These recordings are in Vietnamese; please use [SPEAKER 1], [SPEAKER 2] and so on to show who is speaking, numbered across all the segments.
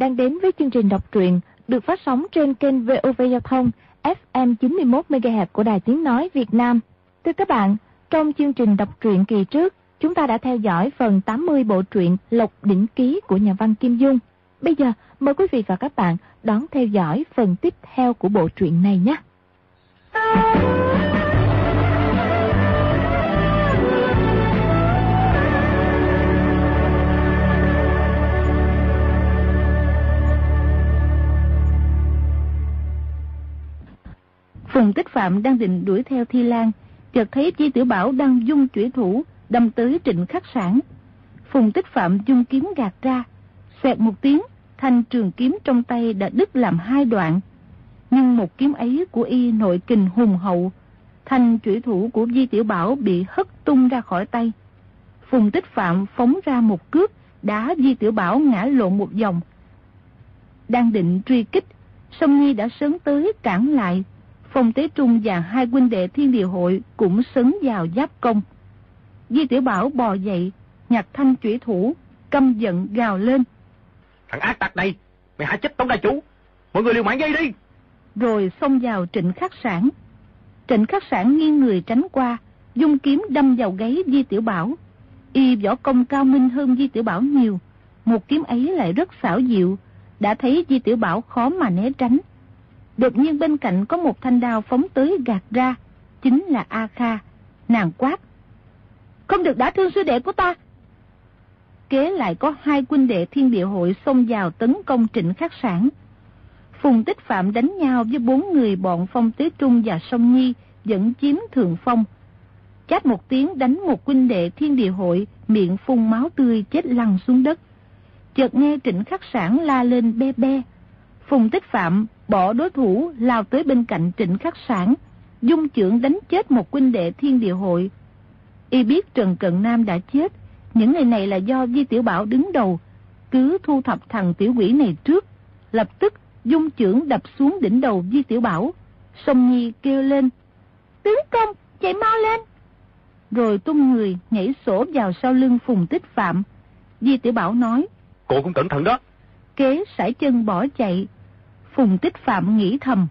[SPEAKER 1] Đang đến với chương trình đọc truyện được phát sóng trên kênh VOV Giao thông FM 91MHz của Đài Tiếng Nói Việt Nam. Thưa các bạn, trong chương trình đọc truyện kỳ trước, chúng ta đã theo dõi phần 80 bộ truyện Lộc Đỉnh Ký của nhà văn Kim Dung. Bây giờ, mời quý vị và các bạn đón theo dõi phần tiếp theo của bộ truyện này nhé.
[SPEAKER 2] Phùng Tích Phạm đang định đuổi theo Thi Lan, chợt thấy Chi Tiểu Bảo đang dung chủy thủ, đâm tới trịnh khắc sản. Phùng Tích Phạm dung kiếm gạt ra, xẹt một tiếng, thanh trường kiếm trong tay đã đứt làm hai đoạn. Nhưng một kiếm ấy của y nội kình hùng hậu, thanh chủy thủ của Di Tiểu Bảo bị hất tung ra khỏi tay. Phùng Tích Phạm phóng ra một cước, đá Di Tiểu Bảo ngã lộn một vòng. Đang định truy kích, Sông Nhi đã sớm tới cản lại, Phong Tế Trung và hai huynh đệ thiên địa hội cũng sấn vào giáp công. Di Tiểu Bảo bò dậy, nhặt thanh chủy thủ, căm giận gào lên.
[SPEAKER 3] Thằng ác tặc này, mày hại chết Tống đại chủ, mọi người liều mạng dây đi.
[SPEAKER 2] Rồi xông vào trịnh khắc sản. Trịnh khắc sản nghiêng người tránh qua, dung kiếm đâm vào gáy Di Tiểu Bảo. Y võ công cao minh hơn Di Tiểu Bảo nhiều, một kiếm ấy lại rất xảo diệu, đã thấy Di Tiểu Bảo khó mà né tránh. Đột nhiên bên cạnh có một thanh đao phóng tới gạt ra, chính là A Kha, nàng quát. Không được đả thương sư đệ của ta. Kế lại có hai quân đệ thiên địa hội xông vào tấn công trịnh khắc sản. Phùng Tích Phạm đánh nhau với bốn người bọn Phong Tế Trung và Sông Nhi dẫn chiếm thượng phong. Chát một tiếng đánh một quân đệ thiên địa hội miệng phun máu tươi chết lăn xuống đất. Chợt nghe trịnh khắc sản la lên be be. Phùng Tích Phạm bỏ đối thủ lao tới bên cạnh trịnh khắc sản, dung trưởng đánh chết một quân đệ thiên địa hội. Y biết Trần Cận Nam đã chết, những ngày này là do Di Tiểu Bảo đứng đầu, cứ thu thập thằng tiểu quỷ này trước, lập tức dung trưởng đập xuống đỉnh đầu Di Tiểu Bảo. Sông Nhi kêu lên, tướng công, chạy mau lên. Rồi tung người nhảy sổ vào sau lưng Phùng Tích Phạm. Di Tiểu Bảo nói,
[SPEAKER 3] Cô cũng cẩn thận đó.
[SPEAKER 2] Kế sải chân bỏ chạy, Phùng Tích Phạm nghĩ thầm.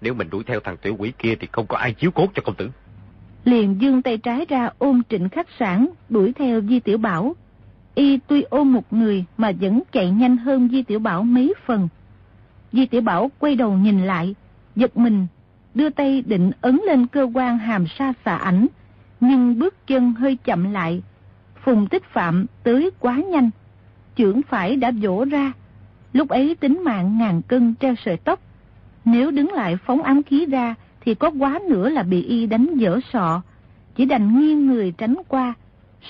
[SPEAKER 3] Nếu mình đuổi theo thằng tiểu quỷ kia thì không có ai chiếu cốt cho công tử.
[SPEAKER 2] Liền dương tay trái ra ôm trịnh khắc sản, đuổi theo Di Tiểu Bảo. Y tuy ôm một người mà vẫn chạy nhanh hơn Di Tiểu Bảo mấy phần. Di Tiểu Bảo quay đầu nhìn lại, giật mình, đưa tay định ấn lên cơ quan hàm sa xạ ảnh, nhưng bước chân hơi chậm lại. Phùng Tích Phạm tới quá nhanh, chưởng phải đã vỗ ra, Lúc ấy tính mạng ngàn cân treo sợi tóc. Nếu đứng lại phóng ám khí ra thì có quá nữa là bị y đánh dở sọ. Chỉ đành nghiêng người tránh qua,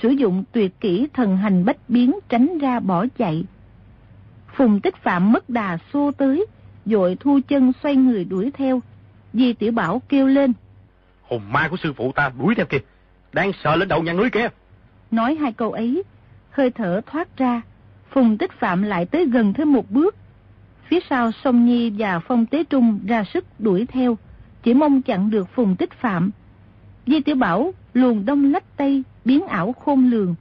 [SPEAKER 2] sử dụng tuyệt kỹ thần hành bách biến tránh ra bỏ chạy. Phùng tích phạm mất đà xô tới, dội thu chân xoay người đuổi theo. Di tiểu bảo kêu lên.
[SPEAKER 3] Hồn ma của sư phụ ta đuổi theo kìa, đang sợ lên đầu nhà núi kia.
[SPEAKER 2] Nói hai câu ấy, hơi thở thoát ra, Phùng Tích Phạm lại tới gần thêm một bước. Phía sau Sông Nhi và Phong Tế Trung ra sức đuổi theo, chỉ mong chặn được Phùng Tích Phạm. Di Tiểu Bảo luồn đông lách tây, biến ảo khôn lường.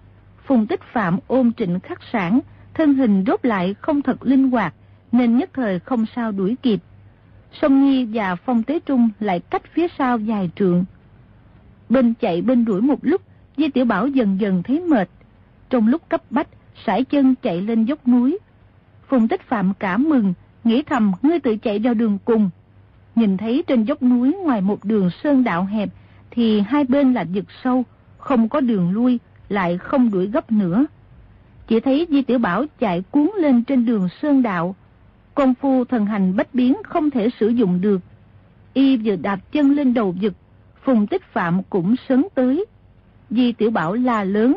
[SPEAKER 2] Phùng Tích Phạm ôm trịnh khắc sản, thân hình rốt lại không thật linh hoạt, nên nhất thời không sao đuổi kịp. Sông Nhi và Phong Tế Trung lại cách phía sau dài trượng. Bên chạy bên đuổi một lúc, Di Tiểu Bảo dần dần thấy mệt. Trong lúc cấp bách, sải chân chạy lên dốc núi. Phùng Tích Phạm cảm mừng, nghĩ thầm ngươi tự chạy ra đường cùng. Nhìn thấy trên dốc núi ngoài một đường sơn đạo hẹp, thì hai bên là vực sâu, không có đường lui, lại không đuổi gấp nữa. Chỉ thấy Di Tiểu Bảo chạy cuốn lên trên đường sơn đạo. Công phu thần hành bách biến không thể sử dụng được. Y vừa đạp chân lên đầu vực, Phùng Tích Phạm cũng sớm tới. Di Tiểu Bảo la lớn.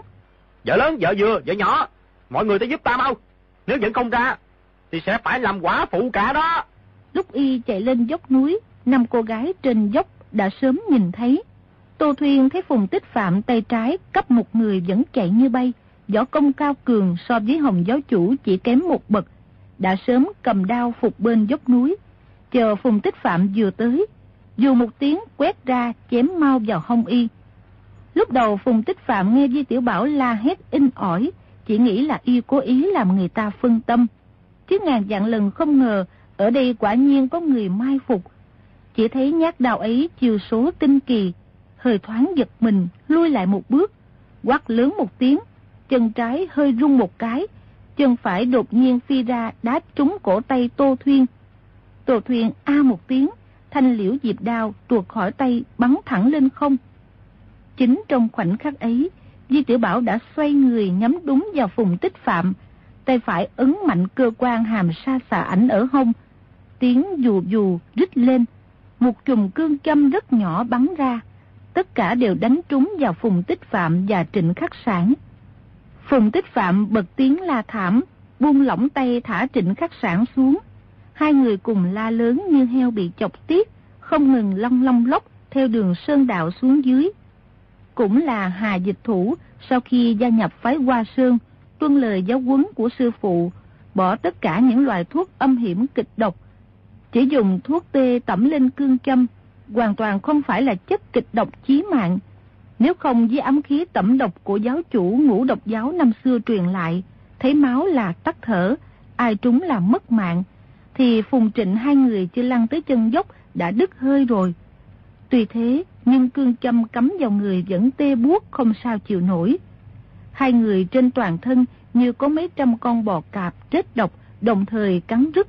[SPEAKER 3] Vợ lớn, vợ vừa, vợ nhỏ, mọi người tới giúp ta mau. Nếu vẫn không ra, thì sẽ phải làm quả phụ cả đó.
[SPEAKER 2] Lúc y chạy lên dốc núi, năm cô gái trên dốc đã sớm nhìn thấy. Tô Thuyên thấy Phùng Tích Phạm tay trái cấp một người vẫn chạy như bay, võ công cao cường so với Hồng giáo chủ chỉ kém một bậc, đã sớm cầm đao phục bên dốc núi, chờ Phùng Tích Phạm vừa tới, dù một tiếng quét ra chém mau vào hông y. Lúc đầu Phùng Tích Phạm nghe Di Tiểu Bảo la hét in ỏi, chỉ nghĩ là y cố ý làm người ta phân tâm. chứ ngàn dạng lần không ngờ ở đây quả nhiên có người mai phục. Chỉ thấy nhát đào ấy chiều số tinh kỳ, hơi thoáng giật mình, lui lại một bước, quát lớn một tiếng, chân trái hơi rung một cái, chân phải đột nhiên phi ra đá trúng cổ tay Tô Thuyên. Tô Thuyên a một tiếng, thanh liễu diệp đao tuột khỏi tay bắn thẳng lên không. Chính trong khoảnh khắc ấy, Di Tiểu Bảo đã xoay người nhắm đúng vào phùng tích phạm, tay phải ấn mạnh cơ quan hàm sa xà ảnh ở hông. Tiếng dù dù rít lên, một chùm cương châm rất nhỏ bắn ra, tất cả đều đánh trúng vào phùng tích phạm và trịnh khắc sản. Phùng tích phạm bật tiếng la thảm, buông lỏng tay thả trịnh khắc sản xuống. Hai người cùng la lớn như heo bị chọc tiết, không ngừng long long lóc theo đường sơn đạo xuống dưới. Cũng là Hà Dịch Thủ sau khi gia nhập phái Hoa sương tuân lời giáo huấn của sư phụ, bỏ tất cả những loại thuốc âm hiểm kịch độc. Chỉ dùng thuốc tê tẩm lên cương châm, hoàn toàn không phải là chất kịch độc chí mạng. Nếu không với ấm khí tẩm độc của giáo chủ ngũ độc giáo năm xưa truyền lại, thấy máu là tắt thở, ai trúng là mất mạng, thì Phùng Trịnh hai người chưa lăn tới chân dốc đã đứt hơi rồi. Tuy thế, nhưng cương châm cắm vào người vẫn tê buốt không sao chịu nổi. Hai người trên toàn thân như có mấy trăm con bò cạp chết độc đồng thời cắn rứt.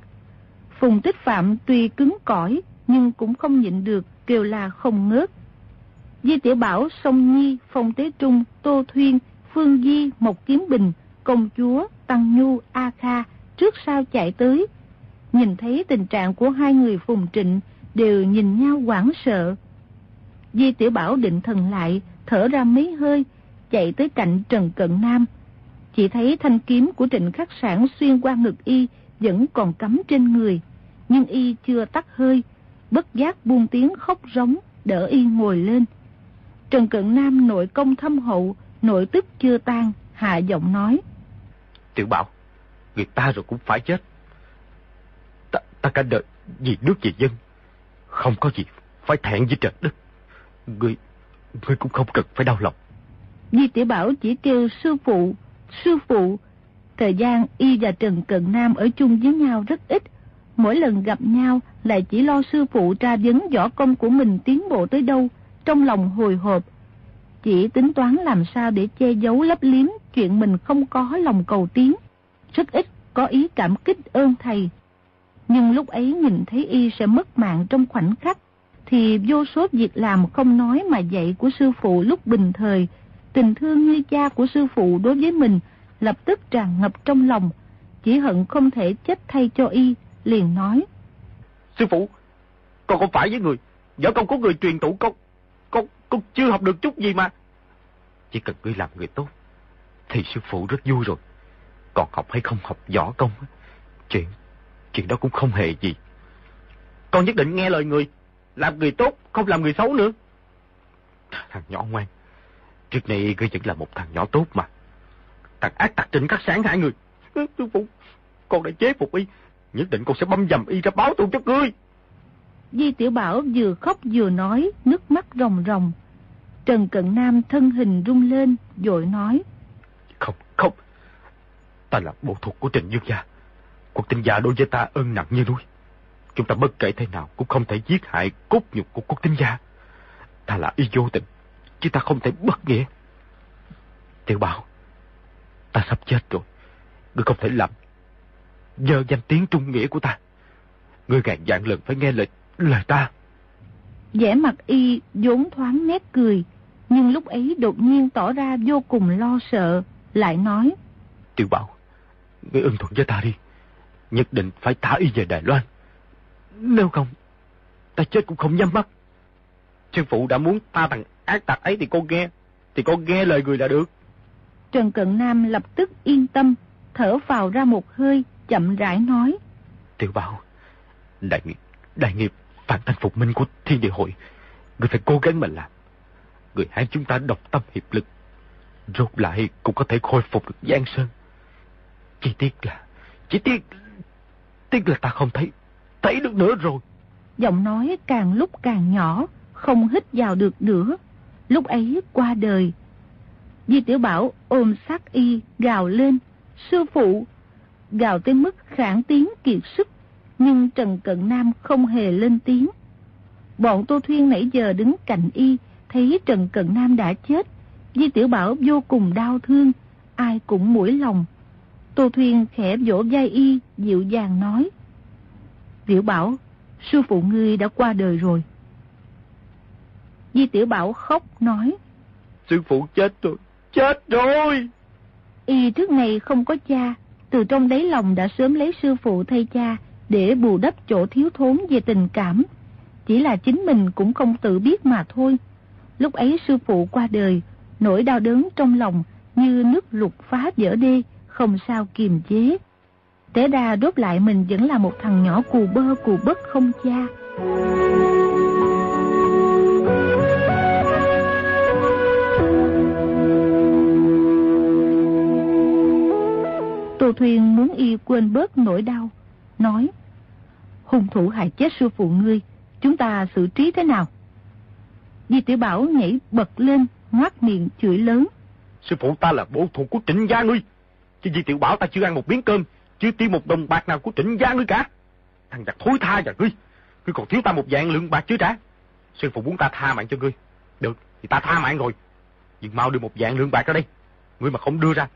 [SPEAKER 2] Phùng Tích Phạm tuy cứng cỏi nhưng cũng không nhịn được kêu la không ngớt. Di Tiểu Bảo, Sông Nhi, Phong Tế Trung, Tô Thuyên, Phương Di, Mộc Kiếm Bình, Công Chúa, Tăng Nhu, A Kha trước sau chạy tới. Nhìn thấy tình trạng của hai người Phùng Trịnh đều nhìn nhau quảng sợ. Di Tiểu Bảo định thần lại, thở ra mấy hơi, chạy tới cạnh Trần Cận Nam. Chỉ thấy thanh kiếm của trịnh khắc sản xuyên qua ngực y vẫn còn cắm trên người, nhưng y chưa tắt hơi, bất giác buông tiếng khóc rống, đỡ y ngồi lên. Trần Cận Nam nội công thâm hậu, nội tức chưa tan, hạ giọng nói.
[SPEAKER 3] Tiểu Bảo, người ta rồi cũng phải chết. Ta, ta cả đời vì nước vì dân, không có gì phải thẹn với trời đất. Ngươi, ngươi cũng không cần phải đau lòng.
[SPEAKER 2] Di Tiểu Bảo chỉ kêu sư phụ, sư phụ. Thời gian y và Trần Cận Nam ở chung với nhau rất ít. Mỗi lần gặp nhau lại chỉ lo sư phụ tra vấn võ công của mình tiến bộ tới đâu, trong lòng hồi hộp. Chỉ tính toán làm sao để che giấu lấp liếm chuyện mình không có lòng cầu tiến. Rất ít có ý cảm kích ơn thầy. Nhưng lúc ấy nhìn thấy y sẽ mất mạng trong khoảnh khắc, thì vô số việc làm không nói mà dạy của sư phụ lúc bình thời, tình thương như cha của sư phụ đối với mình lập tức tràn ngập trong lòng, chỉ hận không thể chết thay cho y, liền nói.
[SPEAKER 3] Sư phụ, con không phải với người, võ công của người truyền tụ con, con, con chưa học được chút gì mà. Chỉ cần ngươi làm người tốt, thì sư phụ rất vui rồi. Còn học hay không học võ công, chuyện, chuyện đó cũng không hề gì. Con nhất định nghe lời người, làm người tốt, không làm người xấu nữa. Thằng nhỏ ngoan, trước này ngươi vẫn là một thằng nhỏ tốt mà. Thằng ác tặc trịnh cắt sáng hai người. Sư phụ, con đã chế phục y, nhất định con sẽ băm dầm y ra báo thù cho ngươi.
[SPEAKER 2] Di Tiểu Bảo vừa khóc vừa nói, nước mắt ròng ròng. Trần Cận Nam thân hình rung lên, dội nói.
[SPEAKER 3] Không, không. Ta là bộ thuộc của Trình Dương Gia. Cuộc tình gia đối với ta ơn nặng như núi. Chúng ta bất kể thế nào cũng không thể giết hại cốt nhục của quốc tinh gia. Ta là y vô tình, chứ ta không thể bất nghĩa. Tiểu bảo, ta sắp chết rồi. Ngươi không thể làm dơ danh tiếng trung nghĩa của ta. Ngươi ngàn dạng lần phải nghe lời, lời ta.
[SPEAKER 2] vẻ mặt y vốn thoáng nét cười, nhưng lúc ấy đột nhiên tỏ ra vô cùng lo sợ, lại nói.
[SPEAKER 3] Tiểu bảo, ngươi ưng thuận với ta đi. Nhất định phải thả y về Đài Loan. Nếu không, ta chết cũng không nhắm mắt. Sư phụ đã muốn ta thằng ác tặc ấy thì con nghe, thì con nghe lời người là được.
[SPEAKER 2] Trần Cận Nam lập tức yên tâm, thở vào ra một hơi, chậm rãi nói.
[SPEAKER 3] Tiểu bảo, đại nghiệp, đại nghiệp phản thành phục minh của thiên địa hội, người phải cố gắng mà làm. Người hai chúng ta độc tâm hiệp lực, rốt lại cũng có thể khôi phục được Giang Sơn. Chỉ tiếc là, chỉ tiếc, tiếc là ta không thấy, thấy được nữa rồi.
[SPEAKER 2] Giọng nói càng lúc càng nhỏ, không hít vào được nữa. Lúc ấy qua đời. Di Tiểu Bảo ôm sát y, gào lên. Sư phụ! gào tới mức khản tiếng kiệt sức, nhưng Trần Cận Nam không hề lên tiếng. Bọn Tô Thuyên nãy giờ đứng cạnh y, thấy Trần Cận Nam đã chết. Di Tiểu Bảo vô cùng đau thương, ai cũng mũi lòng. Tô Thuyên khẽ vỗ vai y, dịu dàng nói. Tiểu Bảo, sư phụ ngươi đã qua đời rồi. Di Tiểu Bảo khóc nói.
[SPEAKER 3] Sư phụ chết rồi, chết rồi.
[SPEAKER 2] Y trước này không có cha, từ trong đáy lòng đã sớm lấy sư phụ thay cha để bù đắp chỗ thiếu thốn về tình cảm. Chỉ là chính mình cũng không tự biết mà thôi. Lúc ấy sư phụ qua đời, nỗi đau đớn trong lòng như nước lục phá vỡ đê, không sao kiềm chế thế đa đốt lại mình vẫn là một thằng nhỏ cù bơ cù bất không cha. Tô Thuyền muốn y quên bớt nỗi đau, nói Hung thủ hại chết sư phụ ngươi, chúng ta xử trí thế nào? Di Tiểu Bảo nhảy bật lên, ngoát miệng chửi lớn.
[SPEAKER 3] Sư phụ ta là bố thủ của trịnh gia ngươi. Chứ Di Tiểu Bảo ta chưa ăn một miếng cơm, chưa tiêu một đồng bạc nào của trịnh gia ngươi cả. Thằng giặc thối tha và ngươi, ngươi còn thiếu ta một dạng lượng bạc chưa trả. Sư phụ muốn ta tha mạng cho ngươi. Được, thì ta tha mạng rồi. Nhưng mau đưa một dạng lượng bạc ra đây. Ngươi mà không đưa ra,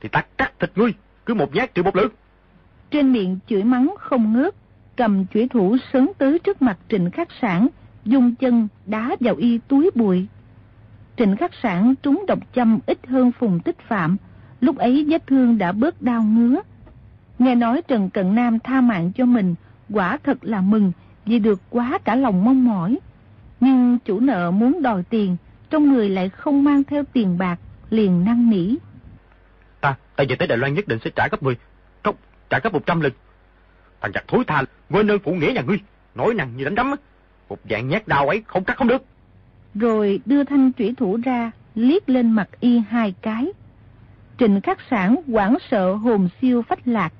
[SPEAKER 3] thì ta cắt thịt ngươi, cứ một nhát trừ một lượt.
[SPEAKER 2] Trên miệng chửi mắng không ngớt, cầm chủy thủ sớn tới trước mặt trịnh khắc sản, dùng chân đá vào y túi bụi. Trịnh khắc sản trúng độc châm ít hơn phùng tích phạm, lúc ấy vết thương đã bớt đau ngứa. Nghe nói Trần Cận Nam tha mạng cho mình, quả thật là mừng vì được quá cả lòng mong mỏi. Nhưng chủ nợ muốn đòi tiền, trong người lại không mang theo tiền bạc, liền năn nỉ.
[SPEAKER 3] Ta, ta về tới Đài Loan nhất định sẽ trả gấp 10, không, trả gấp 100 lần. Thằng giặc thối tha, quên ơn phụ nghĩa nhà ngươi, nói năng như đánh đấm. Một dạng nhát đau ấy không cắt không được.
[SPEAKER 2] Rồi đưa thanh trủy thủ ra, liếc lên mặt y hai cái. Trịnh khắc sản quảng sợ hồn siêu phách lạc,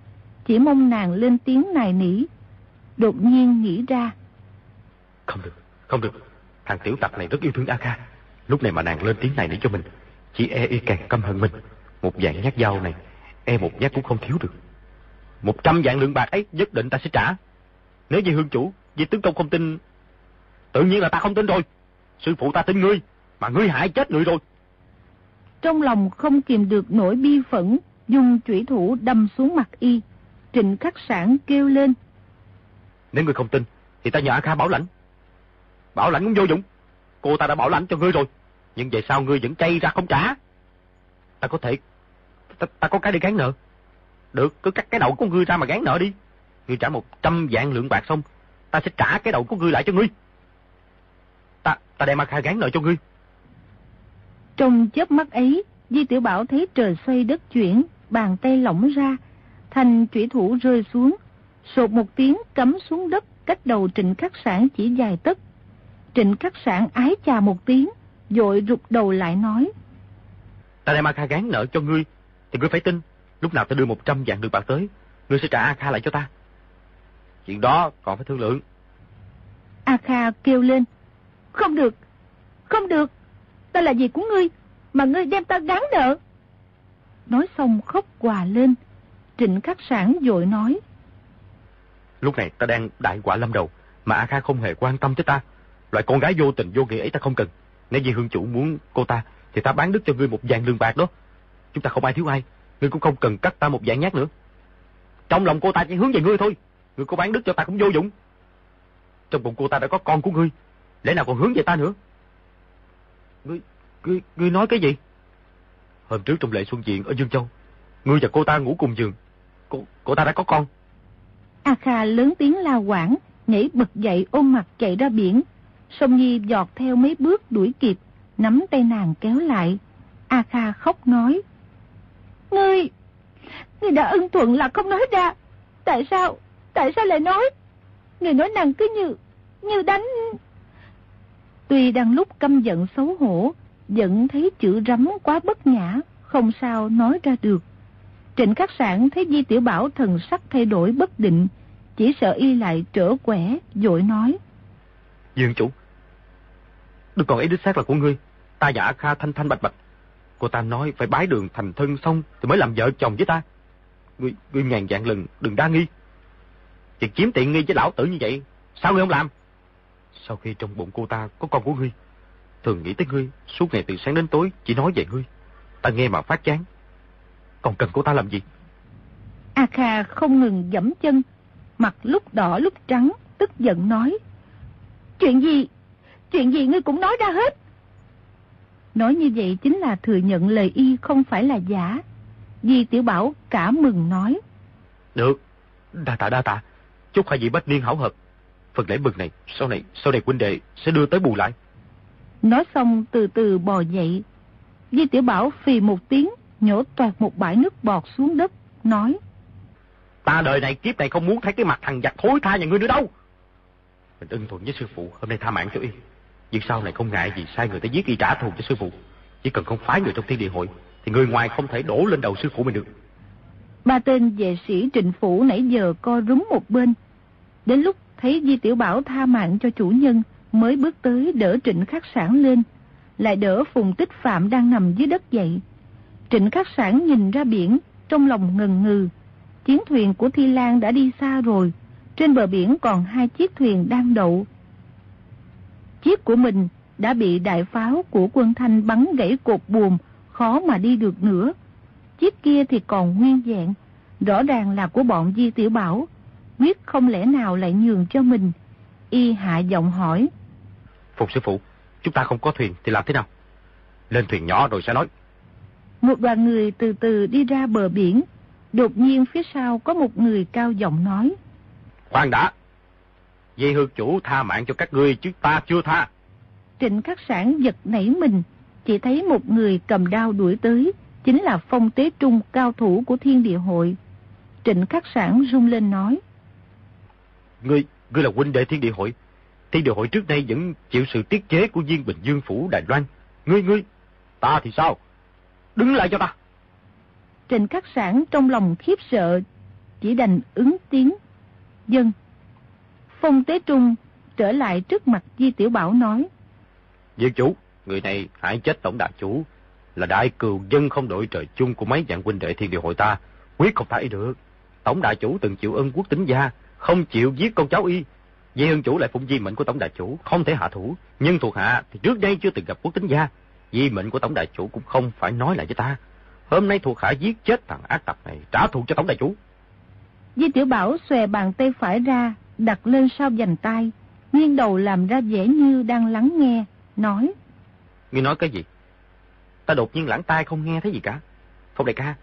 [SPEAKER 2] chỉ mong nàng lên tiếng nài nỉ. Đột nhiên nghĩ ra.
[SPEAKER 3] Không được, không được. Thằng tiểu tặc này rất yêu thương A Kha. Lúc này mà nàng lên tiếng này nỉ cho mình, chỉ e y càng căm hận mình. Một dạng nhát dao này, e một nhát cũng không thiếu được. Một trăm dạng lượng bạc ấy nhất định ta sẽ trả. Nếu như hương chủ, vì tướng công không tin, tự nhiên là ta không tin rồi. Sư phụ ta tin ngươi, mà ngươi hại chết người rồi.
[SPEAKER 2] Trong lòng không kìm được nỗi bi phẫn, dùng chủy thủ đâm xuống mặt y. Trịnh khắc sản kêu lên.
[SPEAKER 3] Nếu ngươi không tin, thì ta nhờ A Kha bảo lãnh. Bảo lãnh cũng vô dụng. Cô ta đã bảo lãnh cho ngươi rồi. Nhưng về sao ngươi vẫn chay ra không trả? Ta có thể... Ta, ta có cái đi gán nợ. Được, cứ cắt cái đầu của ngươi ra mà gán nợ đi. Ngươi trả một trăm vạn lượng bạc xong, ta sẽ trả cái đầu của ngươi lại cho ngươi. Ta, ta đem A Kha gán nợ cho ngươi.
[SPEAKER 2] Trong chớp mắt ấy, Di Tiểu Bảo thấy trời xoay đất chuyển, bàn tay lỏng ra, thành chủy thủ rơi xuống, sột một tiếng cắm xuống đất cách đầu trịnh khắc sản chỉ dài tấc. Trịnh khắc sản ái chà một tiếng, dội rụt đầu lại nói.
[SPEAKER 3] Ta đem A Kha gán nợ cho ngươi, thì ngươi phải tin, lúc nào ta đưa một trăm vạn được bạc tới, ngươi sẽ trả A Kha lại cho ta. Chuyện đó còn phải thương lượng.
[SPEAKER 2] A Kha kêu lên. Không được, không được, ta là gì của ngươi, mà ngươi đem ta gán nợ. Nói xong khóc quà lên, trịnh khắc sản dội nói.
[SPEAKER 3] Lúc này ta đang đại quả lâm đầu, mà A Kha không hề quan tâm tới ta. Loại con gái vô tình vô nghĩa ấy ta không cần. Nếu như hương chủ muốn cô ta, thì ta bán đứt cho ngươi một vàng lương bạc đó. Chúng ta không ai thiếu ai, ngươi cũng không cần cắt ta một vạn nhát nữa. Trong lòng cô ta chỉ hướng về ngươi thôi, ngươi có bán đứt cho ta cũng vô dụng. Trong bụng cô ta đã có con của ngươi, lẽ nào còn hướng về ta nữa? Ngươi, ngươi, ngươi nói cái gì? Hôm trước trong lễ xuân diện ở Dương Châu, ngươi và cô ta ngủ cùng giường. Cô, cô ta đã có con.
[SPEAKER 2] A Kha lớn tiếng la quảng, nhảy bật dậy ôm mặt chạy ra biển. Sông Nhi giọt theo mấy bước đuổi kịp, nắm tay nàng kéo lại. A Kha khóc nói. Ngươi, ngươi đã ưng thuận là không nói ra. Tại sao, tại sao lại nói? Ngươi nói nàng cứ như, như đánh... Tuy đang lúc căm giận xấu hổ, vẫn thấy chữ rắm quá bất nhã, không sao nói ra được. Trịnh Khắc Sản thấy Di Tiểu Bảo thần sắc thay đổi bất định, chỉ sợ y lại trở quẻ, dội nói.
[SPEAKER 3] Dương chủ, đừng còn ý đích xác là của ngươi, ta giả Kha thanh thanh bạch bạch. Cô ta nói phải bái đường thành thân xong thì mới làm vợ chồng với ta. Ngươi, ngươi ngàn dạng lần đừng đa nghi. Việc chiếm tiện nghi với lão tử như vậy, sao ngươi không làm? Sau khi trong bụng cô ta có con của ngươi, thường nghĩ tới ngươi, suốt ngày từ sáng đến tối chỉ nói về ngươi. Ta nghe mà phát chán. Còn cần cô ta làm gì?
[SPEAKER 2] A Kha không ngừng dẫm chân, mặt lúc đỏ lúc trắng, tức giận nói. Chuyện gì? Chuyện gì ngươi cũng nói ra hết. Nói như vậy chính là thừa nhận lời y không phải là giả. Di Tiểu Bảo cả mừng nói.
[SPEAKER 3] Được, đa tạ đa tạ, chúc hai vị bách niên hảo hợp. Phần lễ mừng này, sau này, sau này huynh đệ sẽ đưa tới bù lại.
[SPEAKER 2] Nói xong từ từ bò dậy. Di Tiểu Bảo phì một tiếng, nhổ toạt một bãi nước bọt xuống đất, nói.
[SPEAKER 3] Ta đời này kiếp này không muốn thấy cái mặt thằng giặc thối tha nhà ngươi nữa đâu. Mình ưng thuận với sư phụ, hôm nay tha mạng cho y. Nhưng sau này không ngại gì sai người ta giết y trả thù cho sư phụ. Chỉ cần không phái người trong thiên địa hội, thì người ngoài không thể đổ lên đầu sư phụ mình được.
[SPEAKER 2] Ba tên vệ sĩ trịnh phủ nãy giờ co rúm một bên. Đến lúc thấy Di Tiểu Bảo tha mạng cho chủ nhân, mới bước tới đỡ trịnh khắc sản lên, lại đỡ phùng tích phạm đang nằm dưới đất dậy. Trịnh khắc sản nhìn ra biển, trong lòng ngần ngừ. Chiến thuyền của Thi Lan đã đi xa rồi, trên bờ biển còn hai chiếc thuyền đang đậu. Chiếc của mình đã bị đại pháo của quân thanh bắn gãy cột buồm, khó mà đi được nữa. Chiếc kia thì còn nguyên dạng, rõ ràng là của bọn Di Tiểu Bảo, quyết không lẽ nào lại nhường cho mình. Y hạ giọng hỏi.
[SPEAKER 3] Phục sư phụ, chúng ta không có thuyền thì làm thế nào? Lên thuyền nhỏ rồi sẽ nói.
[SPEAKER 2] Một đoàn người từ từ đi ra bờ biển, đột nhiên phía sau có một người cao giọng nói.
[SPEAKER 3] Khoan đã, Dây hương chủ tha mạng cho các ngươi chứ ta chưa tha.
[SPEAKER 2] Trịnh khắc sản giật nảy mình, chỉ thấy một người cầm đao đuổi tới, chính là phong tế trung cao thủ của thiên địa hội. Trịnh khắc sản rung lên nói.
[SPEAKER 3] Ngươi, ngươi là huynh đệ thiên địa hội. Thiên địa hội trước đây vẫn chịu sự tiết chế của viên bình dương phủ Đài Loan. Ngươi, ngươi, ta thì sao? Đứng lại cho ta.
[SPEAKER 2] Trịnh khắc sản trong lòng khiếp sợ, chỉ đành ứng tiếng. Dân. Phong Tế Trung trở lại trước mặt Di Tiểu Bảo nói.
[SPEAKER 3] Diệt chủ, người này hại chết tổng đại chủ, là đại cừu dân không đội trời chung của mấy dạng huynh đệ thiên địa hội ta, quyết không phải được. Tổng đại chủ từng chịu ân quốc tính gia, không chịu giết con cháu y. Vì ân chủ lại phụng di mệnh của tổng đại chủ, không thể hạ thủ. Nhưng thuộc hạ thì trước đây chưa từng gặp quốc tính gia. Di mệnh của tổng đại chủ cũng không phải nói lại với ta. Hôm nay thuộc hạ giết chết thằng ác tặc này, trả thù cho tổng đại chủ.
[SPEAKER 2] Di Tiểu Bảo xòe bàn tay phải ra, đặt lên sau dành tay, nghiêng đầu làm ra vẻ như đang lắng nghe, nói.
[SPEAKER 3] Ngươi nói cái gì? Ta đột nhiên lãng tai không nghe thấy gì cả. Phong đại ca,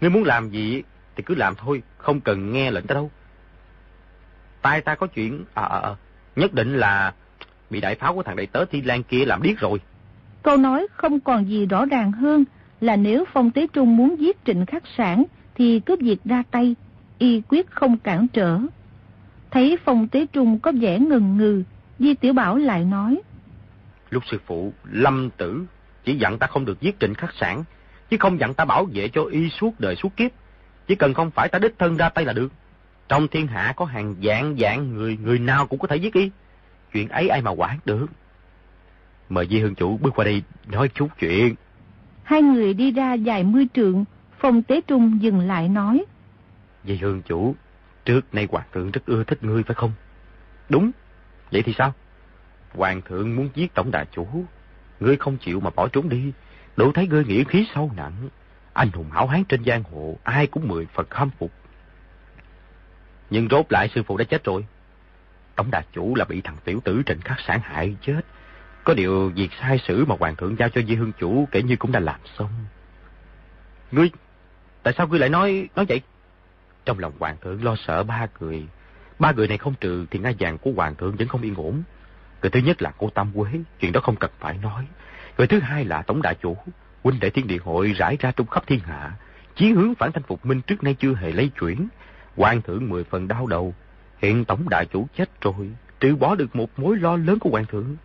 [SPEAKER 3] ngươi muốn làm gì thì cứ làm thôi, không cần nghe lệnh ta đâu. Tai ta có chuyện, à, à, à, nhất định là bị đại pháo của thằng đại tớ Thi Lan kia làm điếc rồi.
[SPEAKER 2] Câu nói không còn gì rõ ràng hơn là nếu Phong Tế Trung muốn giết Trịnh Khắc Sản thì cướp việc ra tay, y quyết không cản trở. Thấy Phong Tế Trung có vẻ ngần ngừ, Di Tiểu Bảo lại nói.
[SPEAKER 3] Lúc sư phụ, lâm tử, chỉ dặn ta không được giết trịnh khắc sản, chứ không dặn ta bảo vệ cho y suốt đời suốt kiếp. Chỉ cần không phải ta đích thân ra tay là được. Trong thiên hạ có hàng dạng dạng người, người nào cũng có thể giết y. Chuyện ấy ai mà quản được. Mời Di Hương Chủ bước qua đây nói chút chuyện.
[SPEAKER 2] Hai người đi ra dài mươi trượng, Phong Tế Trung dừng lại nói.
[SPEAKER 3] Di Hương Chủ, Trước nay Hoàng thượng rất ưa thích ngươi phải không? Đúng. Vậy thì sao? Hoàng thượng muốn giết tổng đại chủ. Ngươi không chịu mà bỏ trốn đi. Đủ thấy ngươi nghĩa khí sâu nặng. Anh hùng hảo hán trên giang hồ, ai cũng mười phần khâm phục. Nhưng rốt lại sư phụ đã chết rồi. Tổng đại chủ là bị thằng tiểu tử trình khắc sản hại chết. Có điều việc sai sử mà hoàng thượng giao cho di hương chủ kể như cũng đã làm xong. Ngươi, tại sao ngươi lại nói nói vậy? Trong lòng hoàng thượng lo sợ ba người. Ba người này không trừ thì ngai vàng của hoàng thượng vẫn không yên ổn. Người thứ nhất là cô Tam Quế, chuyện đó không cần phải nói. Người thứ hai là Tổng Đại Chủ, huynh đệ thiên địa hội rải ra trong khắp thiên hạ. Chí hướng phản thanh phục minh trước nay chưa hề lấy chuyển. Hoàng thượng mười phần đau đầu. Hiện Tổng Đại Chủ chết rồi, trừ bỏ được một mối lo lớn của hoàng thượng.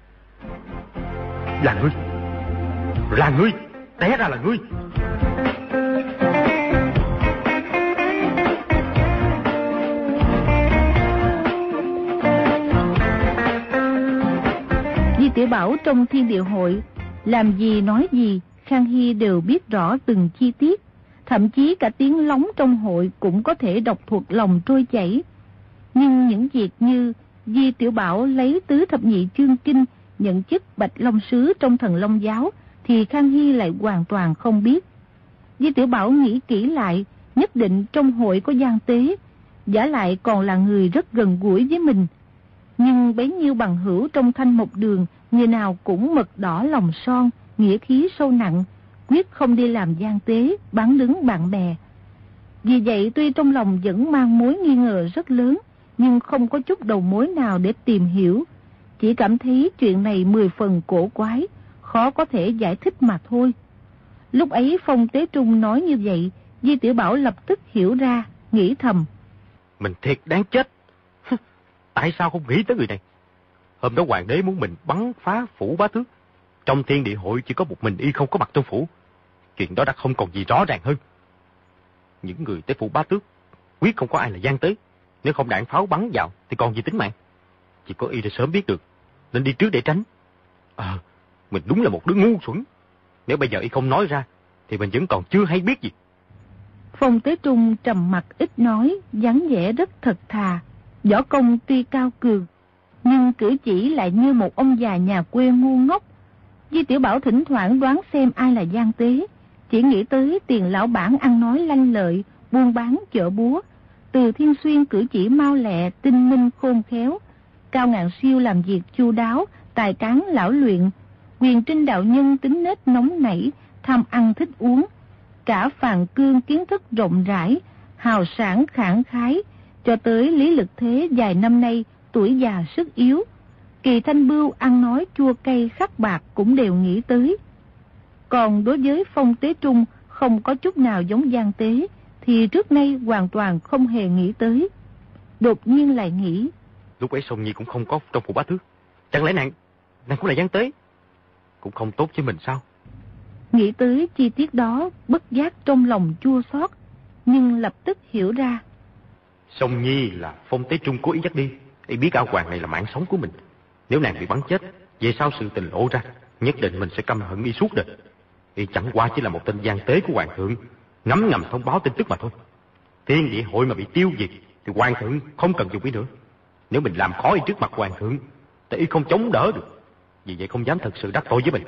[SPEAKER 3] Là ngươi! Là ngươi! Té ra là ngươi!
[SPEAKER 2] Di Tiểu Bảo trong thiên địa hội, làm gì nói gì, Khang Hy đều biết rõ từng chi tiết, Thậm chí cả tiếng lóng trong hội cũng có thể đọc thuộc lòng trôi chảy. Nhưng những việc như Di Tiểu Bảo lấy tứ thập nhị chương kinh nhận chức Bạch Long Sứ trong thần Long Giáo thì Khang Hy lại hoàn toàn không biết. Di Tiểu Bảo nghĩ kỹ lại, nhất định trong hội có gian tế, giả lại còn là người rất gần gũi với mình. Nhưng bấy nhiêu bằng hữu trong thanh một đường, như nào cũng mực đỏ lòng son, nghĩa khí sâu nặng, quyết không đi làm gian tế, bán đứng bạn bè. Vì vậy tuy trong lòng vẫn mang mối nghi ngờ rất lớn, nhưng không có chút đầu mối nào để tìm hiểu. Chỉ cảm thấy chuyện này mười phần cổ quái, khó có thể giải thích mà thôi. Lúc ấy Phong Tế Trung nói như vậy, Di Tiểu Bảo lập tức hiểu ra, nghĩ thầm.
[SPEAKER 3] Mình thiệt đáng chết. Tại sao không nghĩ tới người này? Hôm đó hoàng đế muốn mình bắn phá phủ bá tước. Trong thiên địa hội chỉ có một mình y không có mặt trong phủ. Chuyện đó đã không còn gì rõ ràng hơn. Những người tới phủ bá tước, quyết không có ai là gian Tới, Nếu không đạn pháo bắn vào, thì còn gì tính mạng. Chỉ có y đã sớm biết được, nên đi trước để tránh. Ờ, mình đúng là một đứa ngu xuẩn. Nếu bây giờ y không nói ra, thì mình vẫn còn chưa hay biết gì.
[SPEAKER 2] Phong Tế Trung trầm mặt ít nói, dáng vẻ rất thật thà. Võ công tuy cao cường, nhưng cử chỉ lại như một ông già nhà quê ngu ngốc. Di Tiểu Bảo thỉnh thoảng đoán xem ai là gian tế, chỉ nghĩ tới tiền lão bản ăn nói lanh lợi, buôn bán chợ búa. Từ Thiên Xuyên cử chỉ mau lẹ, tinh minh khôn khéo. Cao ngạn siêu làm việc chu đáo, tài cán lão luyện. Quyền trinh đạo nhân tính nết nóng nảy, tham ăn thích uống. Cả phàn cương kiến thức rộng rãi, hào sản khẳng khái, cho tới lý lực thế dài năm nay tuổi già sức yếu. Kỳ Thanh Bưu ăn nói chua cay khắc bạc cũng đều nghĩ tới. Còn đối với phong tế trung không có chút nào giống gian tế, thì trước nay hoàn toàn không hề nghĩ tới. Đột nhiên lại nghĩ.
[SPEAKER 3] Lúc ấy Sông Nhi cũng không có trong phủ bá tước. Chẳng lẽ nàng, nàng cũng là gian tế? Cũng không tốt với mình sao?
[SPEAKER 2] Nghĩ tới chi tiết đó, bất giác trong lòng chua xót nhưng lập tức hiểu ra.
[SPEAKER 3] Sông Nhi là phong tế trung cố ý dắt đi. Y biết áo hoàng này là mạng sống của mình. Nếu nàng bị bắn chết, về sau sự tình lộ ra, nhất định mình sẽ căm hận y suốt đời. Y chẳng qua chỉ là một tên gian tế của hoàng thượng, ngắm ngầm thông báo tin tức mà thôi. Thiên địa hội mà bị tiêu diệt, thì hoàng thượng không cần dùng ý nữa. Nếu mình làm khó y trước mặt hoàng thượng, thì y không chống đỡ được. Vì vậy không dám thật sự đắc tội với mình.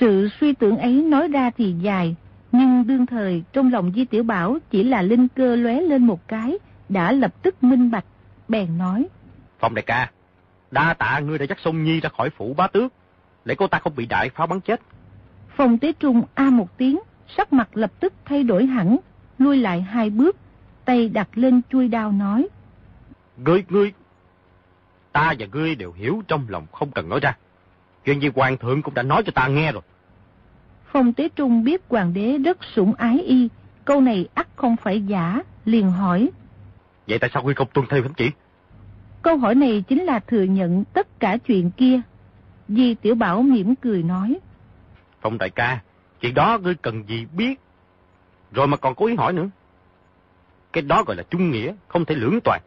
[SPEAKER 2] Sự suy tưởng ấy nói ra thì dài, nhưng đương thời trong lòng Di Tiểu Bảo chỉ là linh cơ lóe lên một cái, đã lập tức minh bạch bèn nói.
[SPEAKER 3] Phong đại ca, đa tạ ngươi đã dắt sông Nhi ra khỏi phủ bá tước, để cô ta không bị đại pháo bắn chết.
[SPEAKER 2] Phong tế trung a một tiếng, sắc mặt lập tức thay đổi hẳn, lui lại hai bước, tay đặt lên chui đao nói.
[SPEAKER 3] Ngươi, ngươi, ta và ngươi đều hiểu trong lòng không cần nói ra. Chuyện gì hoàng thượng cũng đã nói cho ta nghe rồi.
[SPEAKER 2] Phong tế trung biết hoàng đế rất sủng ái y, câu này ắt không phải giả, liền hỏi.
[SPEAKER 3] Vậy tại sao ngươi không tuân theo thánh chỉ?
[SPEAKER 2] Câu hỏi này chính là thừa nhận tất cả chuyện kia. Di Tiểu Bảo mỉm cười nói.
[SPEAKER 3] Phong đại ca, chuyện đó ngươi cần gì biết? Rồi mà còn cố ý hỏi nữa. Cái đó gọi là trung nghĩa, không thể lưỡng toàn.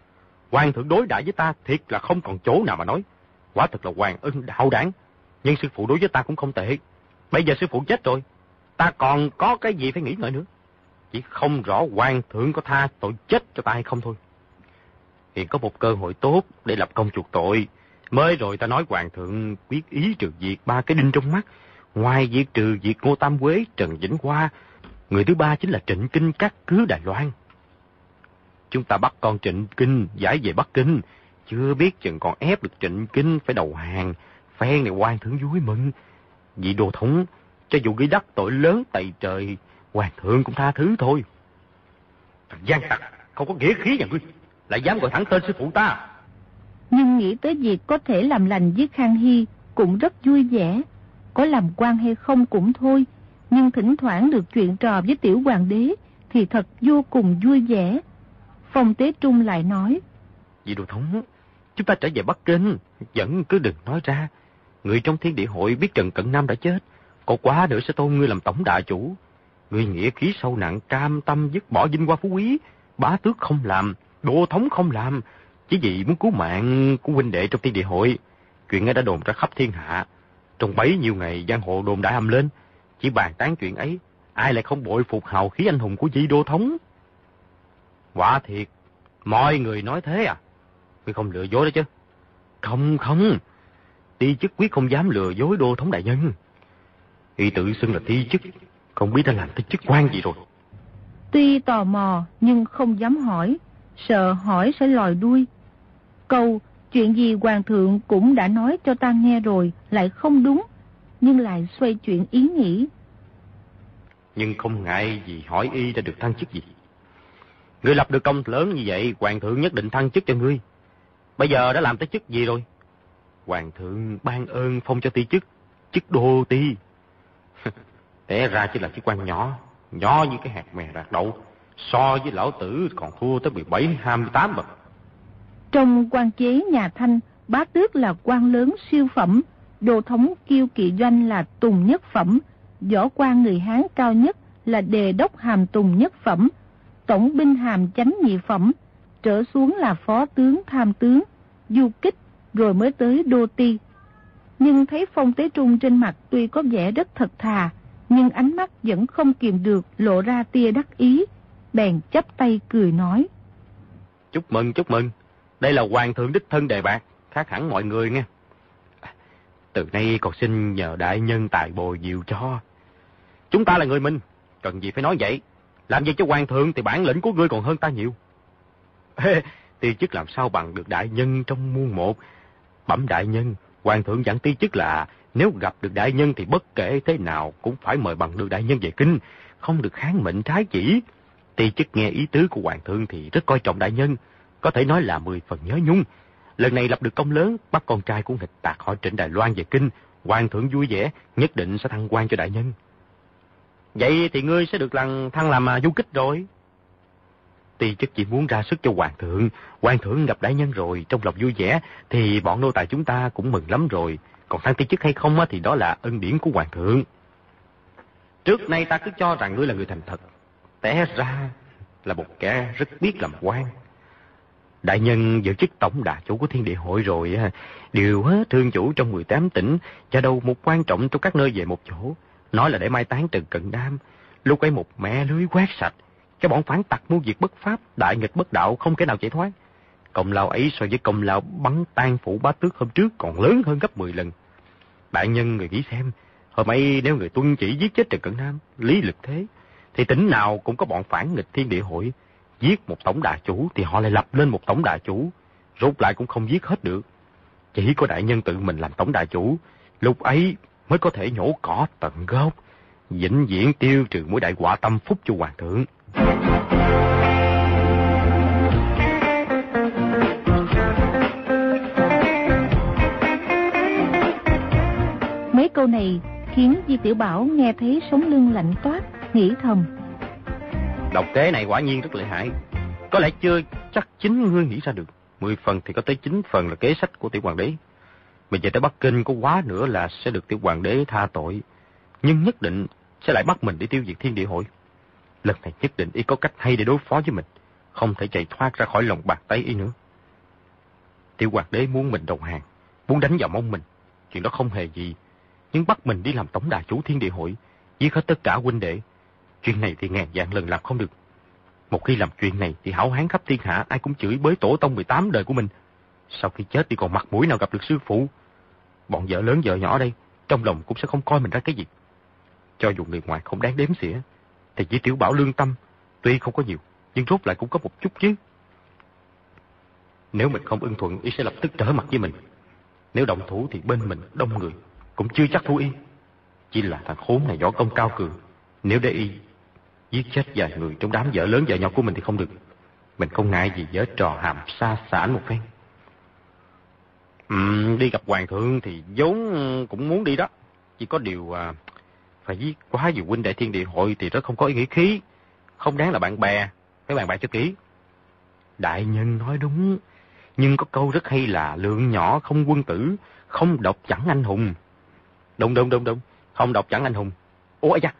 [SPEAKER 3] Hoàng thượng đối đãi với ta thiệt là không còn chỗ nào mà nói. Quả thật là hoàng ân đạo đáng. Nhưng sư phụ đối với ta cũng không tệ. Bây giờ sư phụ chết rồi. Ta còn có cái gì phải nghĩ ngợi nữa. Chỉ không rõ hoàng thượng có tha tội chết cho ta hay không thôi. Hiện có một cơ hội tốt để lập công chuộc tội. Mới rồi ta nói hoàng thượng quyết ý trừ diệt ba cái đinh trong mắt. Ngoài việc trừ diệt Ngô Tam Quế, Trần Vĩnh Hoa, người thứ ba chính là Trịnh Kinh Cát cứ Đài Loan. Chúng ta bắt con Trịnh Kinh giải về Bắc Kinh, chưa biết chừng còn ép được Trịnh Kinh phải đầu hàng, phen này quan thượng vui mừng. Vị đồ thống, cho dù gây đắc tội lớn tày trời, hoàng thượng cũng tha thứ thôi. Thằng gian tặc, không có nghĩa khí nhà ngươi, lại dám gọi thẳng tên sư phụ ta.
[SPEAKER 2] Nhưng nghĩ tới việc có thể làm lành với Khang Hy cũng rất vui vẻ. Có làm quan hay không cũng thôi, nhưng thỉnh thoảng được chuyện trò với tiểu hoàng đế thì thật vô cùng vui vẻ. Phong Tế Trung lại nói.
[SPEAKER 3] Vị đồ thống, chúng ta trở về Bắc Kinh, vẫn cứ đừng nói ra. Người trong thiên địa hội biết Trần Cận Nam đã chết, có quá nữa sẽ tôn ngươi làm tổng đại chủ. Ngươi nghĩa khí sâu nặng, cam tâm dứt bỏ vinh hoa phú quý, bá tước không làm, đô thống không làm, chỉ vì muốn cứu mạng của huynh đệ trong thiên địa hội. Chuyện ấy đã đồn ra khắp thiên hạ. Trong bấy nhiêu ngày giang hồ đồn đã âm lên, chỉ bàn tán chuyện ấy, ai lại không bội phục hào khí anh hùng của vị đô thống? Quả thiệt, mọi người nói thế à? Ngươi không lừa dối đó chứ? Không, không. Ti chức quyết không dám lừa dối đô thống đại nhân. Y tự xưng là ti chức, không biết đã làm tới chức quan gì rồi.
[SPEAKER 2] Tuy tò mò nhưng không dám hỏi, sợ hỏi sẽ lòi đuôi. Câu chuyện gì hoàng thượng cũng đã nói cho ta nghe rồi lại không đúng, nhưng lại xoay chuyện ý nghĩ.
[SPEAKER 3] Nhưng không ngại gì hỏi y đã được thăng chức gì. Ngươi lập được công lớn như vậy, hoàng thượng nhất định thăng chức cho ngươi. Bây giờ đã làm tới chức gì rồi? Hoàng thượng ban ơn phong cho ti chức, chức đô ti. Té ra chỉ là chức quan nhỏ, nhỏ như cái hạt mè rạc đậu. So với lão tử còn thua tới 17, 28 bậc.
[SPEAKER 2] Trong quan chế nhà Thanh, bá tước là quan lớn siêu phẩm, đồ thống kiêu kỵ doanh là tùng nhất phẩm, võ quan người Hán cao nhất là đề đốc hàm tùng nhất phẩm, tổng binh hàm chánh nhị phẩm, trở xuống là phó tướng tham tướng, du kích, rồi mới tới đô ti. Nhưng thấy phong tế trung trên mặt tuy có vẻ rất thật thà, nhưng ánh mắt vẫn không kìm được lộ ra tia đắc ý, bèn chấp tay cười nói.
[SPEAKER 3] Chúc mừng, chúc mừng. Đây là hoàng thượng đích thân đề bạc, khác hẳn mọi người nghe. Từ nay còn xin nhờ đại nhân tài bồi diệu cho. Chúng ta là người Minh, cần gì phải nói vậy. Làm gì cho hoàng thượng thì bản lĩnh của ngươi còn hơn ta nhiều. ti chức làm sao bằng được đại nhân trong muôn một. Bẩm đại nhân, hoàng thượng dặn ti chức là nếu gặp được đại nhân thì bất kể thế nào cũng phải mời bằng được đại nhân về kinh, không được kháng mệnh trái chỉ. Ti chức nghe ý tứ của hoàng thượng thì rất coi trọng đại nhân, có thể nói là mười phần nhớ nhung. Lần này lập được công lớn, bắt con trai của nghịch tạc họ Trịnh Đài Loan về kinh, hoàng thượng vui vẻ, nhất định sẽ thăng quan cho đại nhân. Vậy thì ngươi sẽ được lần thăng làm à, du kích rồi. tuy chức chỉ muốn ra sức cho hoàng thượng, hoàng thượng gặp đại nhân rồi, trong lòng vui vẻ, thì bọn nô tài chúng ta cũng mừng lắm rồi. Còn thăng ti chức hay không thì đó là ân điển của hoàng thượng. Trước nay ta cứ cho rằng ngươi là người thành thật, té ra là một kẻ rất biết làm quan. Đại nhân giữ chức tổng đà chủ của thiên địa hội rồi, điều thương chủ trong 18 tỉnh, cho đâu một quan trọng trong các nơi về một chỗ. Nói là để mai táng Trần Cận Nam, lúc ấy một mẹ lưới quét sạch, cái bọn phản tặc mua việc bất pháp, đại nghịch bất đạo không thể nào chạy thoát. Công lao ấy so với công lao bắn tan phủ bá tước hôm trước còn lớn hơn gấp 10 lần. Đại nhân người nghĩ xem, hôm ấy nếu người tuân chỉ giết chết Trần Cận Nam, lý lực thế, thì tỉnh nào cũng có bọn phản nghịch thiên địa hội. Giết một tổng đại chủ thì họ lại lập lên một tổng đại chủ, rút lại cũng không giết hết được. Chỉ có đại nhân tự mình làm tổng đại chủ, lúc ấy mới có thể nhổ cỏ tận gốc, vĩnh viễn tiêu trừ mối đại quả tâm phúc cho hoàng thượng.
[SPEAKER 2] Mấy câu này khiến Di Tiểu Bảo nghe thấy sống lưng lạnh toát, nghĩ thầm.
[SPEAKER 3] Độc kế này quả nhiên rất lợi hại. Có lẽ chưa chắc chính ngươi nghĩ ra được. Mười phần thì có tới chín phần là kế sách của tiểu hoàng đế mình về tới Bắc Kinh có quá nữa là sẽ được tiểu hoàng đế tha tội. Nhưng nhất định sẽ lại bắt mình để tiêu diệt thiên địa hội. Lần này nhất định y có cách hay để đối phó với mình. Không thể chạy thoát ra khỏi lòng bàn tay y nữa. Tiểu hoàng đế muốn mình đầu hàng. Muốn đánh vào mông mình. Chuyện đó không hề gì. Nhưng bắt mình đi làm tổng đà chủ thiên địa hội. Giết hết tất cả huynh đệ. Chuyện này thì ngàn dạng lần làm không được. Một khi làm chuyện này thì hảo hán khắp thiên hạ ai cũng chửi bới tổ tông 18 đời của mình. Sau khi chết thì còn mặt mũi nào gặp được sư phụ. Bọn vợ lớn vợ nhỏ đây, trong lòng cũng sẽ không coi mình ra cái gì. Cho dù người ngoài không đáng đếm xỉa, thì chỉ tiểu bảo lương tâm, tuy không có nhiều, nhưng rốt lại cũng có một chút chứ. Nếu mình không ưng thuận, y sẽ lập tức trở mặt với mình. Nếu động thủ thì bên mình đông người, cũng chưa chắc thú y. Chỉ là thằng khốn này võ công cao cường. Nếu để y giết chết vài người trong đám vợ lớn vợ nhỏ của mình thì không được. Mình không ngại gì dở trò hàm xa xả một phen. Ừ, đi gặp hoàng thượng thì vốn cũng muốn đi đó. Chỉ có điều à, phải giết quá nhiều huynh đệ thiên địa hội thì rất không có ý nghĩa khí. Không đáng là bạn bè, phải bạn bè cho kỹ. Đại nhân nói đúng, nhưng có câu rất hay là lượng nhỏ không quân tử, không độc chẳng anh hùng. Đúng đúng đúng đúng, không độc chẳng anh hùng. Ủa da,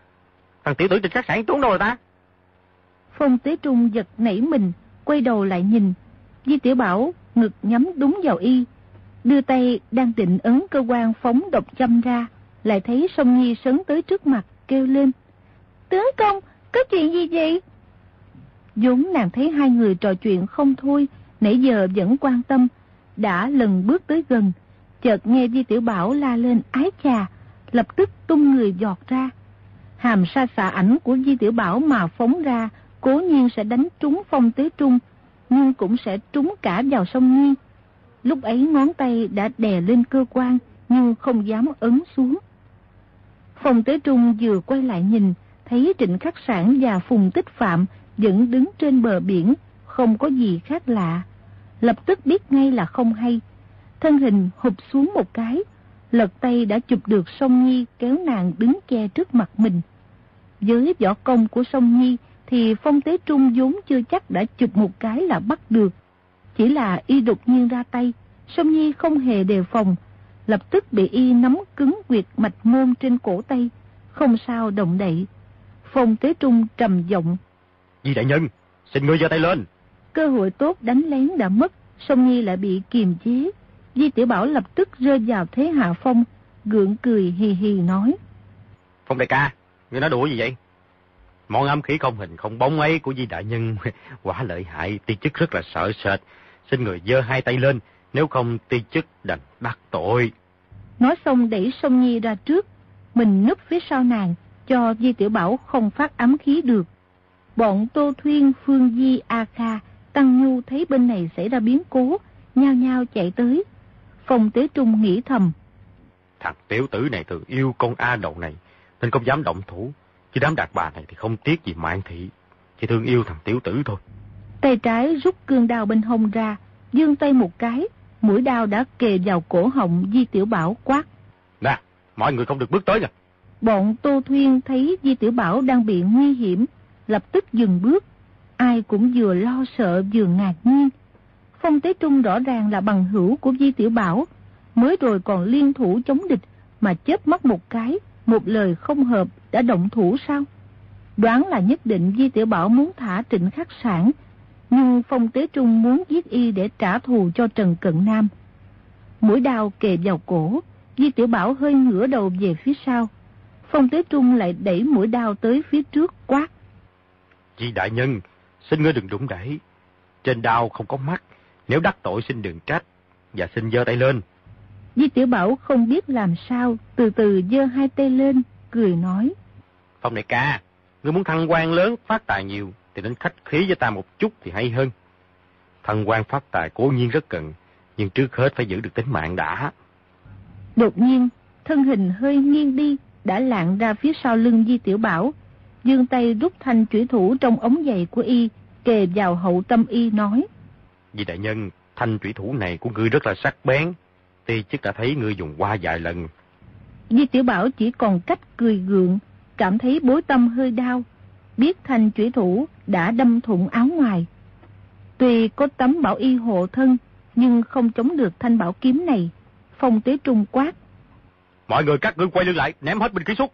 [SPEAKER 3] thằng tiểu tử trên khách sạn trốn đâu rồi ta?
[SPEAKER 2] Phong Tế Trung giật nảy mình, quay đầu lại nhìn. Di Tiểu Bảo ngực nhắm đúng vào y, đưa tay đang định ấn cơ quan phóng độc châm ra, lại thấy sông Nhi sấn tới trước mặt, kêu lên. Tướng công, có chuyện gì vậy? Dũng nàng thấy hai người trò chuyện không thôi, nãy giờ vẫn quan tâm, đã lần bước tới gần, chợt nghe Di Tiểu Bảo la lên ái chà, lập tức tung người giọt ra. Hàm sa xạ ảnh của Di Tiểu Bảo mà phóng ra, cố nhiên sẽ đánh trúng phong tứ trung, nhưng cũng sẽ trúng cả vào sông Nhi. Lúc ấy ngón tay đã đè lên cơ quan, nhưng không dám ấn xuống. Phong tế trung vừa quay lại nhìn, thấy Trịnh Khắc Sản và Phùng Tích Phạm vẫn đứng trên bờ biển, không có gì khác lạ. Lập tức biết ngay là không hay. Thân hình hụp xuống một cái, lật tay đã chụp được sông Nhi kéo nàng đứng che trước mặt mình. Với võ công của sông Nhi thì phong tế trung vốn chưa chắc đã chụp một cái là bắt được. Chỉ là y đột nhiên ra tay, sông Nhi không hề đề phòng, lập tức bị y nắm cứng quyệt mạch môn trên cổ tay, không sao động đậy. Phong tế trung trầm giọng.
[SPEAKER 3] Di đại nhân, xin ngươi giơ tay lên.
[SPEAKER 2] Cơ hội tốt đánh lén đã mất, sông Nhi lại bị kiềm chế. Di Tiểu Bảo lập tức rơi vào thế hạ phong, gượng cười hì hì nói.
[SPEAKER 3] Phong đại ca, ngươi nói đùa gì vậy? Món âm khí không hình không bóng ấy của Di Đại Nhân quả lợi hại, ti chức rất là sợ sệt. Xin người giơ hai tay lên, nếu không ti chức đành đắc tội.
[SPEAKER 2] Nói xong đẩy sông Nhi ra trước, mình núp phía sau nàng, cho Di Tiểu Bảo không phát ấm khí được. Bọn Tô Thuyên, Phương Di, A Kha, Tăng Nhu thấy bên này xảy ra biến cố, nhao nhao chạy tới. Phong Tế Trung nghĩ thầm.
[SPEAKER 3] Thằng tiểu tử này từ yêu con A đầu này, nên không dám động thủ. Chứ đám đạt bà này thì không tiếc gì mạng thị, chỉ thương yêu thằng tiểu tử thôi.
[SPEAKER 2] Tay trái rút cương đao bên hông ra, dương tay một cái, mũi đao đã kề vào cổ họng Di Tiểu Bảo quát.
[SPEAKER 3] Nè, mọi người không được bước tới nha.
[SPEAKER 2] Bọn Tô Thuyên thấy Di Tiểu Bảo đang bị nguy hiểm, lập tức dừng bước. Ai cũng vừa lo sợ vừa ngạc nhiên. Phong Tế Trung rõ ràng là bằng hữu của Di Tiểu Bảo, mới rồi còn liên thủ chống địch mà chớp mắt một cái, một lời không hợp đã động thủ sao? Đoán là nhất định Di Tiểu Bảo muốn thả trịnh khắc sản, nhưng Phong Tế Trung muốn giết y để trả thù cho Trần Cận Nam. Mũi đao kề vào cổ, Di Tiểu Bảo hơi ngửa đầu về phía sau. Phong Tế Trung lại đẩy mũi đao tới phía trước quát.
[SPEAKER 3] Di đại nhân, xin ngươi đừng đụng đẩy. Trên đao không có mắt, nếu đắc tội xin đừng trách, và xin giơ tay lên.
[SPEAKER 2] Di Tiểu Bảo không biết làm sao, từ từ giơ hai tay lên, cười nói.
[SPEAKER 3] Phong đại ca, ngươi muốn thăng quan lớn, phát tài nhiều, thì nên khách khí với ta một chút thì hay hơn. Thăng quan phát tài cố nhiên rất cần, nhưng trước hết phải giữ được tính mạng đã.
[SPEAKER 2] Đột nhiên, thân hình hơi nghiêng đi, đã lạng ra phía sau lưng Di Tiểu Bảo, dương tay rút thanh chủy thủ trong ống giày của y, kề vào hậu tâm y nói.
[SPEAKER 3] Di đại nhân, thanh chủy thủ này của ngươi rất là sắc bén, Ti chức đã thấy ngươi dùng qua vài lần.
[SPEAKER 2] Di Tiểu Bảo chỉ còn cách cười gượng, cảm thấy bối tâm hơi đau, biết thanh chủy thủ đã đâm thủng áo ngoài. Tuy có tấm bảo y hộ thân, nhưng không chống được thanh bảo kiếm này. Phong tế trung quát.
[SPEAKER 3] Mọi người các ngươi quay lưng lại, ném hết binh khí xuống.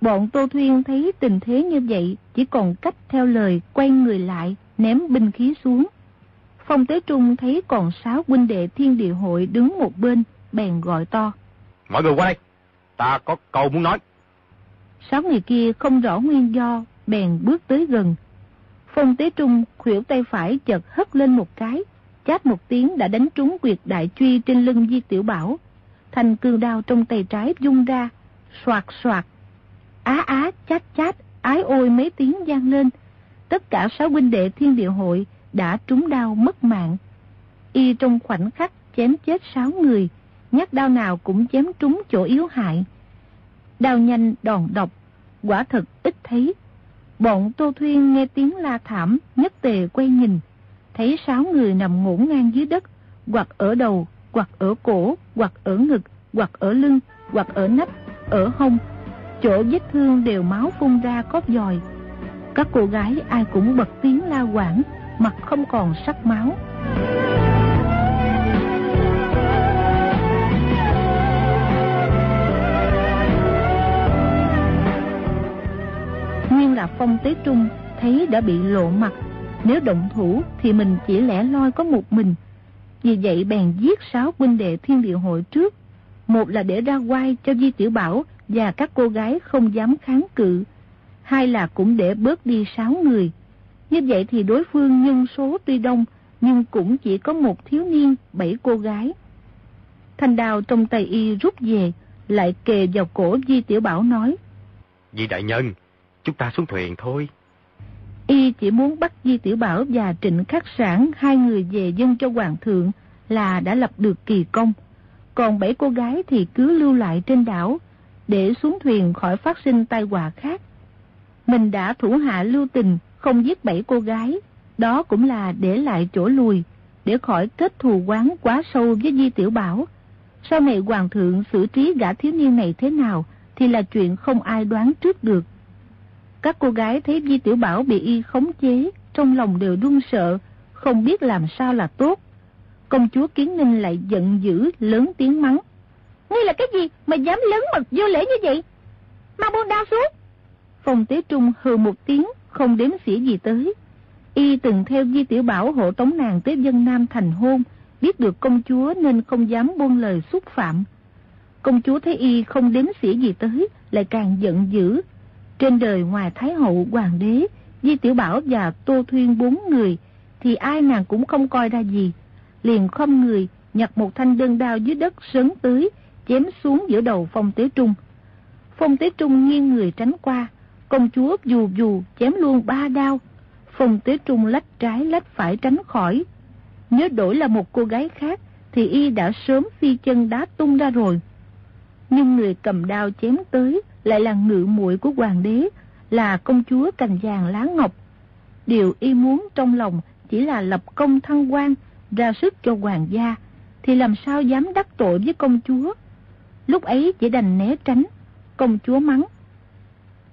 [SPEAKER 2] Bọn Tô Thuyên thấy tình thế như vậy, chỉ còn cách theo lời quay người lại, ném binh khí xuống. Phong Tế Trung thấy còn sáu huynh đệ thiên địa hội đứng một bên, bèn gọi to.
[SPEAKER 3] Mọi người qua đây, ta có câu muốn nói.
[SPEAKER 2] Sáu người kia không rõ nguyên do, bèn bước tới gần. Phong Tế Trung khuỷu tay phải chợt hất lên một cái, chát một tiếng đã đánh trúng quyệt đại truy trên lưng Di Tiểu Bảo. Thành cương đao trong tay trái dung ra, soạt soạt. Á á, chát chát, ái ôi mấy tiếng gian lên. Tất cả sáu huynh đệ thiên địa hội đã trúng đau mất mạng. Y trong khoảnh khắc chém chết sáu người, nhát đao nào cũng chém trúng chỗ yếu hại. Đau nhanh đòn độc, quả thật ít thấy. Bọn Tô Thuyên nghe tiếng la thảm, nhất tề quay nhìn, thấy sáu người nằm ngổn ngang dưới đất, hoặc ở đầu, hoặc ở cổ, hoặc ở ngực, hoặc ở lưng, hoặc ở nách, ở hông. Chỗ vết thương đều máu phun ra cóp dòi. Các cô gái ai cũng bật tiếng la quảng, mặt không còn sắc máu. Phong tế trung thấy đã bị lộ mặt, nếu động thủ thì mình chỉ lẻ loi có một mình. Vì vậy bèn giết sáu huynh đệ thiên địa hội trước. Một là để ra quay cho Di Tiểu Bảo và các cô gái không dám kháng cự. hai là cũng để bớt đi sáu người. Như vậy thì đối phương nhân số tuy đông, nhưng cũng chỉ có một thiếu niên, bảy cô gái. Thanh đào trong tay y rút về, lại kề vào cổ Di Tiểu Bảo nói.
[SPEAKER 3] Di đại nhân, chúng ta xuống thuyền thôi.
[SPEAKER 2] Y chỉ muốn bắt Di Tiểu Bảo và Trịnh Khắc Sản hai người về dân cho Hoàng thượng là đã lập được kỳ công. Còn bảy cô gái thì cứ lưu lại trên đảo để xuống thuyền khỏi phát sinh tai họa khác. Mình đã thủ hạ lưu tình không giết bảy cô gái, đó cũng là để lại chỗ lùi, để khỏi kết thù quán quá sâu với Di Tiểu Bảo. Sau này Hoàng thượng xử trí gã thiếu niên này thế nào thì là chuyện không ai đoán trước được. Các cô gái thấy Di Tiểu Bảo bị y khống chế, trong lòng đều run sợ, không biết làm sao là tốt. Công chúa Kiến Ninh lại giận dữ, lớn tiếng mắng. Ngươi là cái gì mà dám lớn mật vô lễ như vậy? Mau buông đao xuống. Phong Tế Trung hừ một tiếng, không đếm xỉa gì tới. Y từng theo Di Tiểu Bảo hộ tống nàng tới dân Nam thành hôn, biết được công chúa nên không dám buông lời xúc phạm. Công chúa thấy Y không đếm xỉa gì tới, lại càng giận dữ. Trên đời ngoài Thái Hậu, Hoàng đế, Di Tiểu Bảo và Tô Thuyên bốn người, thì ai nàng cũng không coi ra gì. Liền không người, nhặt một thanh đơn đao dưới đất sớn tới, chém xuống giữa đầu Phong Tế Trung. Phong Tế Trung nghiêng người tránh qua, công chúa dù dù chém luôn ba đao. Phong Tế Trung lách trái lách phải tránh khỏi. Nếu đổi là một cô gái khác, thì y đã sớm phi chân đá tung ra rồi. Nhưng người cầm đao chém tới lại là ngự muội của hoàng đế, là công chúa cành vàng lá ngọc. Điều y muốn trong lòng chỉ là lập công thăng quan, ra sức cho hoàng gia, thì làm sao dám đắc tội với công chúa. Lúc ấy chỉ đành né tránh, công chúa mắng.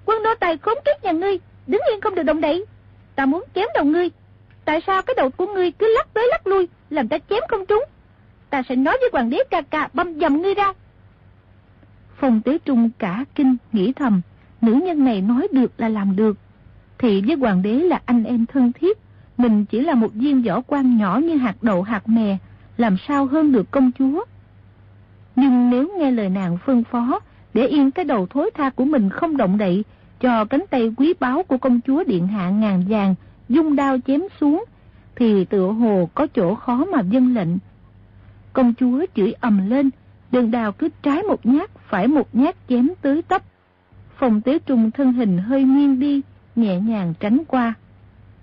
[SPEAKER 2] Quân nô tài khốn kiếp nhà ngươi, đứng yên không được động đậy. Ta muốn chém đầu ngươi. Tại sao cái đầu của ngươi cứ lắc tới lắc lui, làm ta chém không trúng? Ta sẽ nói với hoàng đế ca ca băm dầm ngươi ra. Phong Tế Trung cả kinh nghĩ thầm, nữ nhân này nói được là làm được. Thì với hoàng đế là anh em thân thiết, mình chỉ là một viên võ quan nhỏ như hạt đậu hạt mè, làm sao hơn được công chúa. Nhưng nếu nghe lời nàng phân phó, để yên cái đầu thối tha của mình không động đậy, cho cánh tay quý báu của công chúa điện hạ ngàn vàng, dung đao chém xuống, thì tựa hồ có chỗ khó mà dân lệnh. Công chúa chửi ầm lên, đường đào cứ trái một nhát, phải một nhát chém tới tấp. Phòng tế trung thân hình hơi nghiêng đi, nhẹ nhàng tránh qua.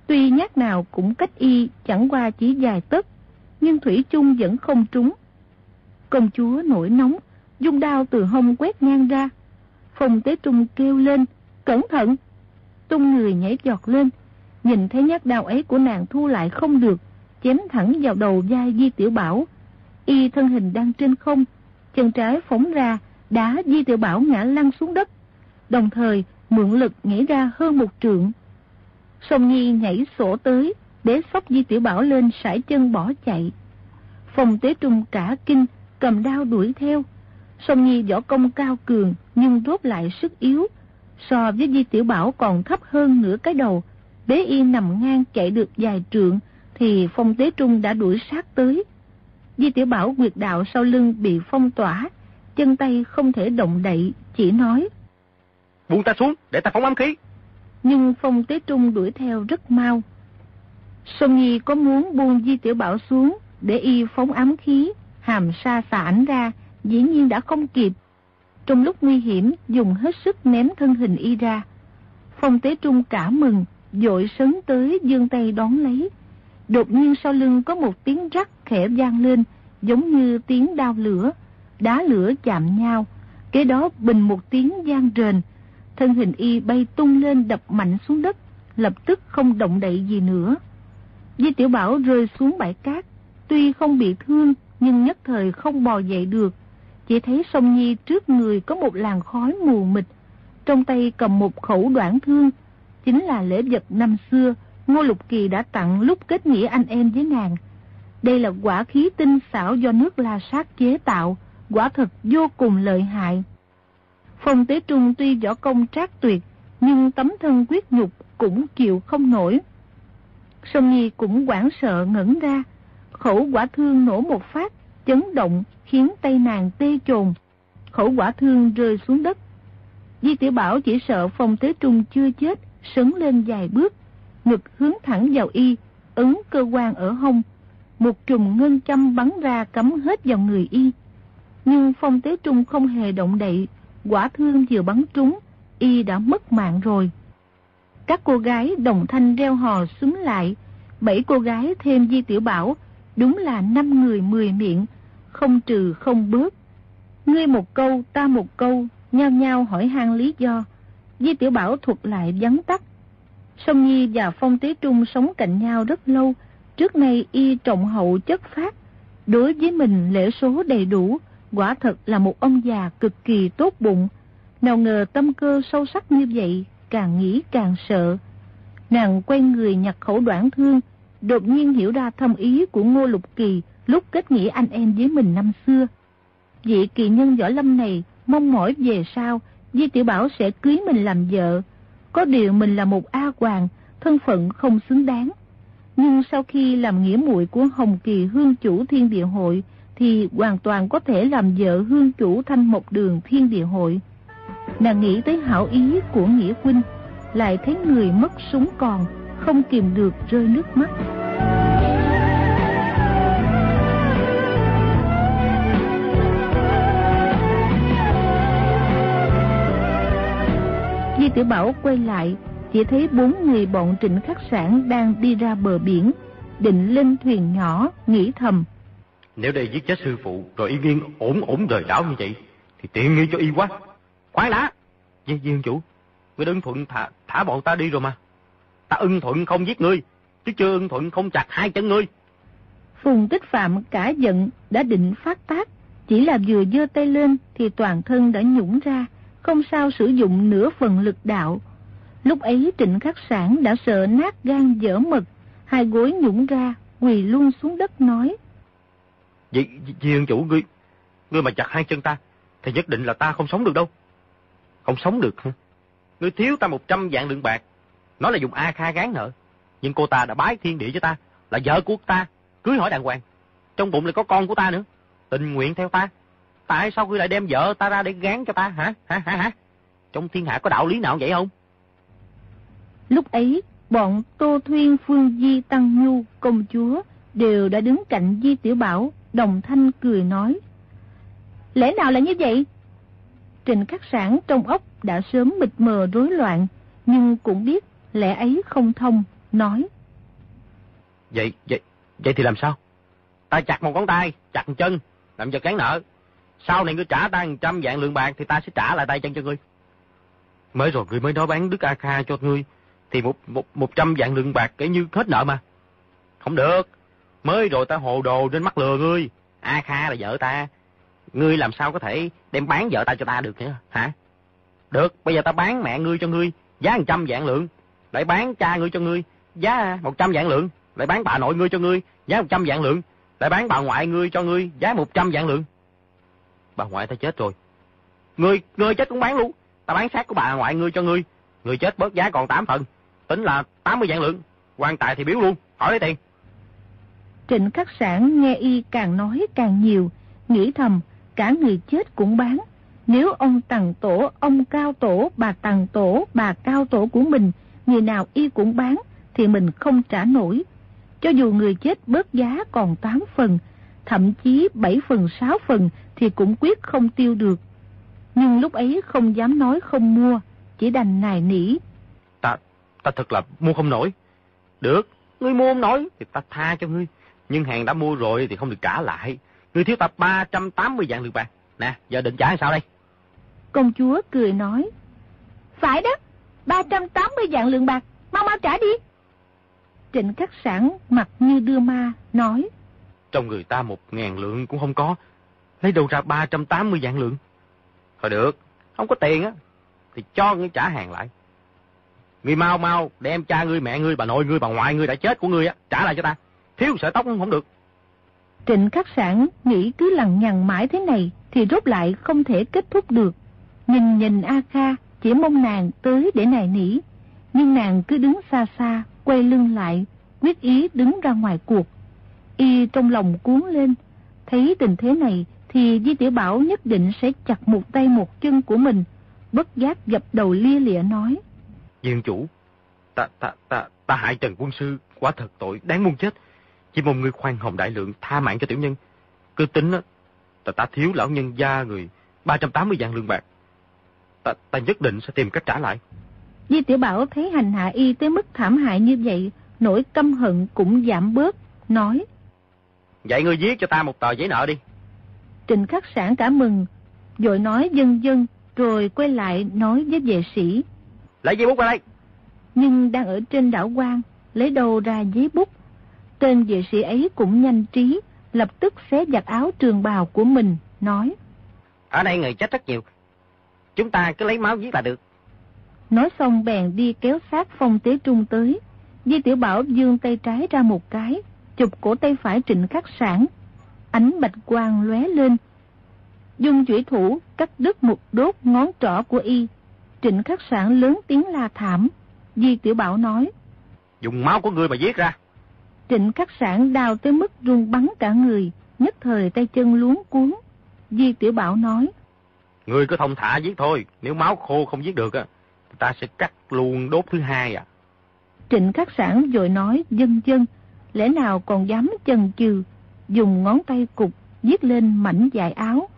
[SPEAKER 2] Tuy nhát nào cũng cách y chẳng qua chỉ dài tấc, nhưng Thủy chung vẫn không trúng. Công chúa nổi nóng, dung đao từ hông quét ngang ra. Phòng tế trung kêu lên, cẩn thận. Tung người nhảy giọt lên, nhìn thấy nhát đao ấy của nàng thu lại không được, chém thẳng vào đầu vai Di Tiểu Bảo. Y thân hình đang trên không, chân trái phóng ra, đá Di Tiểu Bảo ngã lăn xuống đất. Đồng thời, mượn lực nhảy ra hơn một trượng. Sông Nhi nhảy sổ tới, để sóc Di Tiểu Bảo lên sải chân bỏ chạy. Phòng tế trung cả kinh, cầm đao đuổi theo. Sông Nhi võ công cao cường, nhưng rốt lại sức yếu. So với Di Tiểu Bảo còn thấp hơn nửa cái đầu. Bế yên nằm ngang chạy được vài trượng, thì phong tế trung đã đuổi sát tới. Di Tiểu Bảo quyệt đạo sau lưng bị phong tỏa, chân tay không thể động đậy, chỉ nói.
[SPEAKER 3] Buông ta xuống, để ta phóng ám khí.
[SPEAKER 2] Nhưng phong tế trung đuổi theo rất mau. Sông Nhi có muốn buông Di Tiểu Bảo xuống để y phóng ám khí, hàm sa ảnh ra, dĩ nhiên đã không kịp. Trong lúc nguy hiểm, dùng hết sức ném thân hình y ra. Phong tế trung cả mừng, dội sấn tới dương tay đón lấy. Đột nhiên sau lưng có một tiếng rắc khẽ vang lên, giống như tiếng đao lửa. Đá lửa chạm nhau, kế đó bình một tiếng gian rền. Thân hình y bay tung lên đập mạnh xuống đất, lập tức không động đậy gì nữa. Di Tiểu Bảo rơi xuống bãi cát, tuy không bị thương nhưng nhất thời không bò dậy được. Chỉ thấy sông Nhi trước người có một làn khói mù mịt, trong tay cầm một khẩu đoạn thương, chính là lễ vật năm xưa Ngô Lục Kỳ đã tặng lúc kết nghĩa anh em với nàng. Đây là quả khí tinh xảo do nước La Sát chế tạo, quả thật vô cùng lợi hại. Phong Tế Trung tuy võ công trác tuyệt, nhưng tấm thân quyết nhục cũng chịu không nổi. Sông Nhi cũng quảng sợ ngẩn ra, khẩu quả thương nổ một phát, chấn động khiến tay nàng tê trồn. Khẩu quả thương rơi xuống đất. Di Tiểu Bảo chỉ sợ Phong Tế Trung chưa chết, sấn lên vài bước, ngực hướng thẳng vào y, ứng cơ quan ở hông. Một trùng ngân châm bắn ra cắm hết vào người y. Nhưng Phong Tế Trung không hề động đậy, quả thương vừa bắn trúng, y đã mất mạng rồi. Các cô gái đồng thanh reo hò xuống lại, bảy cô gái thêm Di Tiểu Bảo, đúng là năm người mười miệng, không trừ không bớt. Ngươi một câu, ta một câu, nhao nhao hỏi han lý do. Di Tiểu Bảo thuật lại vắn tắt. Song Nhi và Phong Tế Trung sống cạnh nhau rất lâu, trước nay y trọng hậu chất phát. Đối với mình lễ số đầy đủ, quả thật là một ông già cực kỳ tốt bụng. Nào ngờ tâm cơ sâu sắc như vậy, càng nghĩ càng sợ. Nàng quay người nhặt khẩu đoạn thương, đột nhiên hiểu ra thâm ý của Ngô Lục Kỳ lúc kết nghĩa anh em với mình năm xưa. Vị kỳ nhân võ lâm này mong mỏi về sau, Di Tiểu Bảo sẽ cưới mình làm vợ. Có điều mình là một A Hoàng, thân phận không xứng đáng. Nhưng sau khi làm nghĩa muội của Hồng Kỳ Hương Chủ Thiên Địa Hội, thì hoàn toàn có thể làm vợ Hương Chủ Thanh Mộc Đường Thiên Địa Hội. Nàng nghĩ tới hảo ý của Nghĩa Quynh, lại thấy người mất súng còn, không kìm được rơi nước mắt. Di Tiểu Bảo quay lại, chỉ thấy bốn người bọn trịnh khắc sản đang đi ra bờ biển, định lên thuyền nhỏ, nghĩ thầm.
[SPEAKER 3] Nếu đây giết chết sư phụ, rồi yên yên ổn ổn đời đảo như vậy, thì tiện nghi cho y quá. Khoan đã! Di Viên chủ, ngươi đừng thuận thả, thả bọn ta đi rồi mà. Ta ưng thuận không giết ngươi, chứ chưa ưng thuận không chặt hai chân ngươi.
[SPEAKER 2] Phùng Tích Phạm cả giận đã định phát tác, chỉ là vừa giơ tay lên thì toàn thân đã nhũng ra, không sao sử dụng nửa phần lực đạo. Lúc ấy trịnh khắc sản đã sợ nát gan dở mật, hai gối nhũng ra, quỳ luôn xuống đất nói.
[SPEAKER 3] vậy dị chủ ngươi, ngươi mà chặt hai chân ta, thì nhất định là ta không sống được đâu. Không sống được hả? Ngươi thiếu ta một trăm vạn lượng bạc, nói là dùng A Kha gán nợ. Nhưng cô ta đã bái thiên địa cho ta, là vợ của ta, cưới hỏi đàng hoàng. Trong bụng lại có con của ta nữa, tình nguyện theo ta. Tại sao ngươi lại đem vợ ta ra để gán cho ta hả? Hả hả hả? Trong thiên hạ có đạo lý nào vậy không?
[SPEAKER 2] Lúc ấy, bọn Tô Thuyên, Phương Di, Tăng Nhu, công chúa đều đã đứng cạnh Di Tiểu Bảo, đồng thanh cười nói. Lẽ nào là như vậy? Trình khắc sản trong ốc đã sớm mịt mờ rối loạn, nhưng cũng biết lẽ ấy không thông, nói.
[SPEAKER 3] Vậy, vậy, vậy thì làm sao? Ta chặt một ngón tay, chặt một chân, làm cho cán nợ. Sau này ngươi trả ta 100 vạn lượng bạc thì ta sẽ trả lại tay chân cho ngươi. Mới rồi ngươi mới nói bán Đức A Kha cho ngươi, thì một, một, 100 vạn lượng bạc kể như hết nợ mà. Không được, mới rồi ta hồ đồ trên mắt lừa ngươi. A Kha là vợ ta, ngươi làm sao có thể đem bán vợ ta cho ta được nữa, hả? Được, bây giờ ta bán mẹ ngươi cho ngươi, giá 100 vạn lượng, lại bán cha ngươi cho ngươi, giá 100 vạn lượng, lại bán bà nội ngươi cho ngươi, giá 100 vạn lượng, lại bán bà ngoại ngươi cho ngươi, giá 100 vạn lượng. Bà ngoại ta chết rồi. Ngươi, ngươi chết cũng bán luôn, ta bán xác của bà ngoại ngươi cho ngươi, ngươi chết bớt giá còn 8 phần, tính là 80 vạn lượng, quan tài thì biếu luôn, hỏi lấy tiền.
[SPEAKER 2] Trịnh Khắc Sản nghe y càng nói càng nhiều, nghĩ thầm, cả người chết cũng bán. Nếu ông tầng Tổ, ông Cao Tổ, bà tầng Tổ, bà Cao Tổ của mình, người nào y cũng bán, thì mình không trả nổi. Cho dù người chết bớt giá còn 8 phần, thậm chí 7 phần 6 phần thì cũng quyết không tiêu được. Nhưng lúc ấy không dám nói không mua, chỉ đành nài nỉ.
[SPEAKER 3] Ta, ta thật là mua không nổi. Được, ngươi mua không nổi thì ta tha cho ngươi. Nhưng hàng đã mua rồi thì không được trả lại. Ngươi thiếu ta 380 vạn lượng bạc. Nè, giờ định trả sao đây?
[SPEAKER 2] Công chúa cười nói. Phải đó, 380 vạn lượng bạc, mau mau trả đi. Trịnh khắc sản mặt như đưa ma, nói.
[SPEAKER 3] Trong người ta một ngàn lượng cũng không có. Lấy đâu ra 380 vạn lượng? Thôi được, không có tiền á, thì cho ngươi trả hàng lại. Ngươi mau mau đem cha ngươi, mẹ ngươi, bà nội ngươi, bà ngoại ngươi đã chết của ngươi á, trả lại cho ta. Thiếu sợi tóc không được.
[SPEAKER 2] Trịnh khắc sản nghĩ cứ lằng nhằng mãi thế này thì rốt lại không thể kết thúc được. Nhìn nhìn A Kha chỉ mong nàng tới để nài nỉ. Nhưng nàng cứ đứng xa xa, quay lưng lại, quyết ý đứng ra ngoài cuộc. Y trong lòng cuốn lên, thấy tình thế này thì Di Tiểu Bảo nhất định sẽ chặt một tay một chân của mình. bất giác dập đầu lia lịa nói.
[SPEAKER 3] Dương chủ, ta, ta, ta, ta hại Trần Quân Sư, quá thật tội, đáng muôn chết. Chỉ mong ngươi khoan hồng đại lượng, tha mạng cho tiểu nhân. Cứ tính ta, ta thiếu lão nhân gia người 380 vạn lương bạc. Ta, ta nhất định sẽ tìm cách trả lại.
[SPEAKER 2] Di Tiểu Bảo thấy hành hạ y tới mức thảm hại như vậy, nỗi căm hận cũng giảm bớt, nói.
[SPEAKER 3] Vậy ngươi viết cho ta một tờ giấy nợ đi.
[SPEAKER 2] Trình khắc sản cả mừng, rồi nói dân dân, rồi quay lại nói với vệ sĩ.
[SPEAKER 3] Lấy giấy bút qua đây.
[SPEAKER 2] Nhưng đang ở trên đảo quan, lấy đâu ra giấy bút. Tên vệ sĩ ấy cũng nhanh trí, lập tức xé giặt áo trường bào của mình, nói.
[SPEAKER 3] Ở đây người chết rất nhiều. Chúng ta cứ lấy máu viết là được.
[SPEAKER 2] Nói xong bèn đi kéo sát phong tế trung tới. Di Tiểu Bảo dương tay trái ra một cái, chụp cổ tay phải trịnh khắc sản. Ánh bạch quang lóe lên. Dung chủy thủ cắt đứt một đốt ngón trỏ của y. Trịnh khắc sản lớn tiếng la thảm. Di Tiểu Bảo nói.
[SPEAKER 3] Dùng máu của ngươi mà giết ra.
[SPEAKER 2] Trịnh khắc sản đào tới mức run bắn cả người, nhất thời tay chân luống cuốn. Di Tiểu Bảo nói.
[SPEAKER 3] Ngươi cứ thông thả giết thôi, nếu máu khô không giết được, ta sẽ cắt luôn đốt thứ hai à.
[SPEAKER 2] Trịnh khắc sản rồi nói dân dân, lẽ nào còn dám chần chừ, dùng ngón tay cục viết lên mảnh dài áo.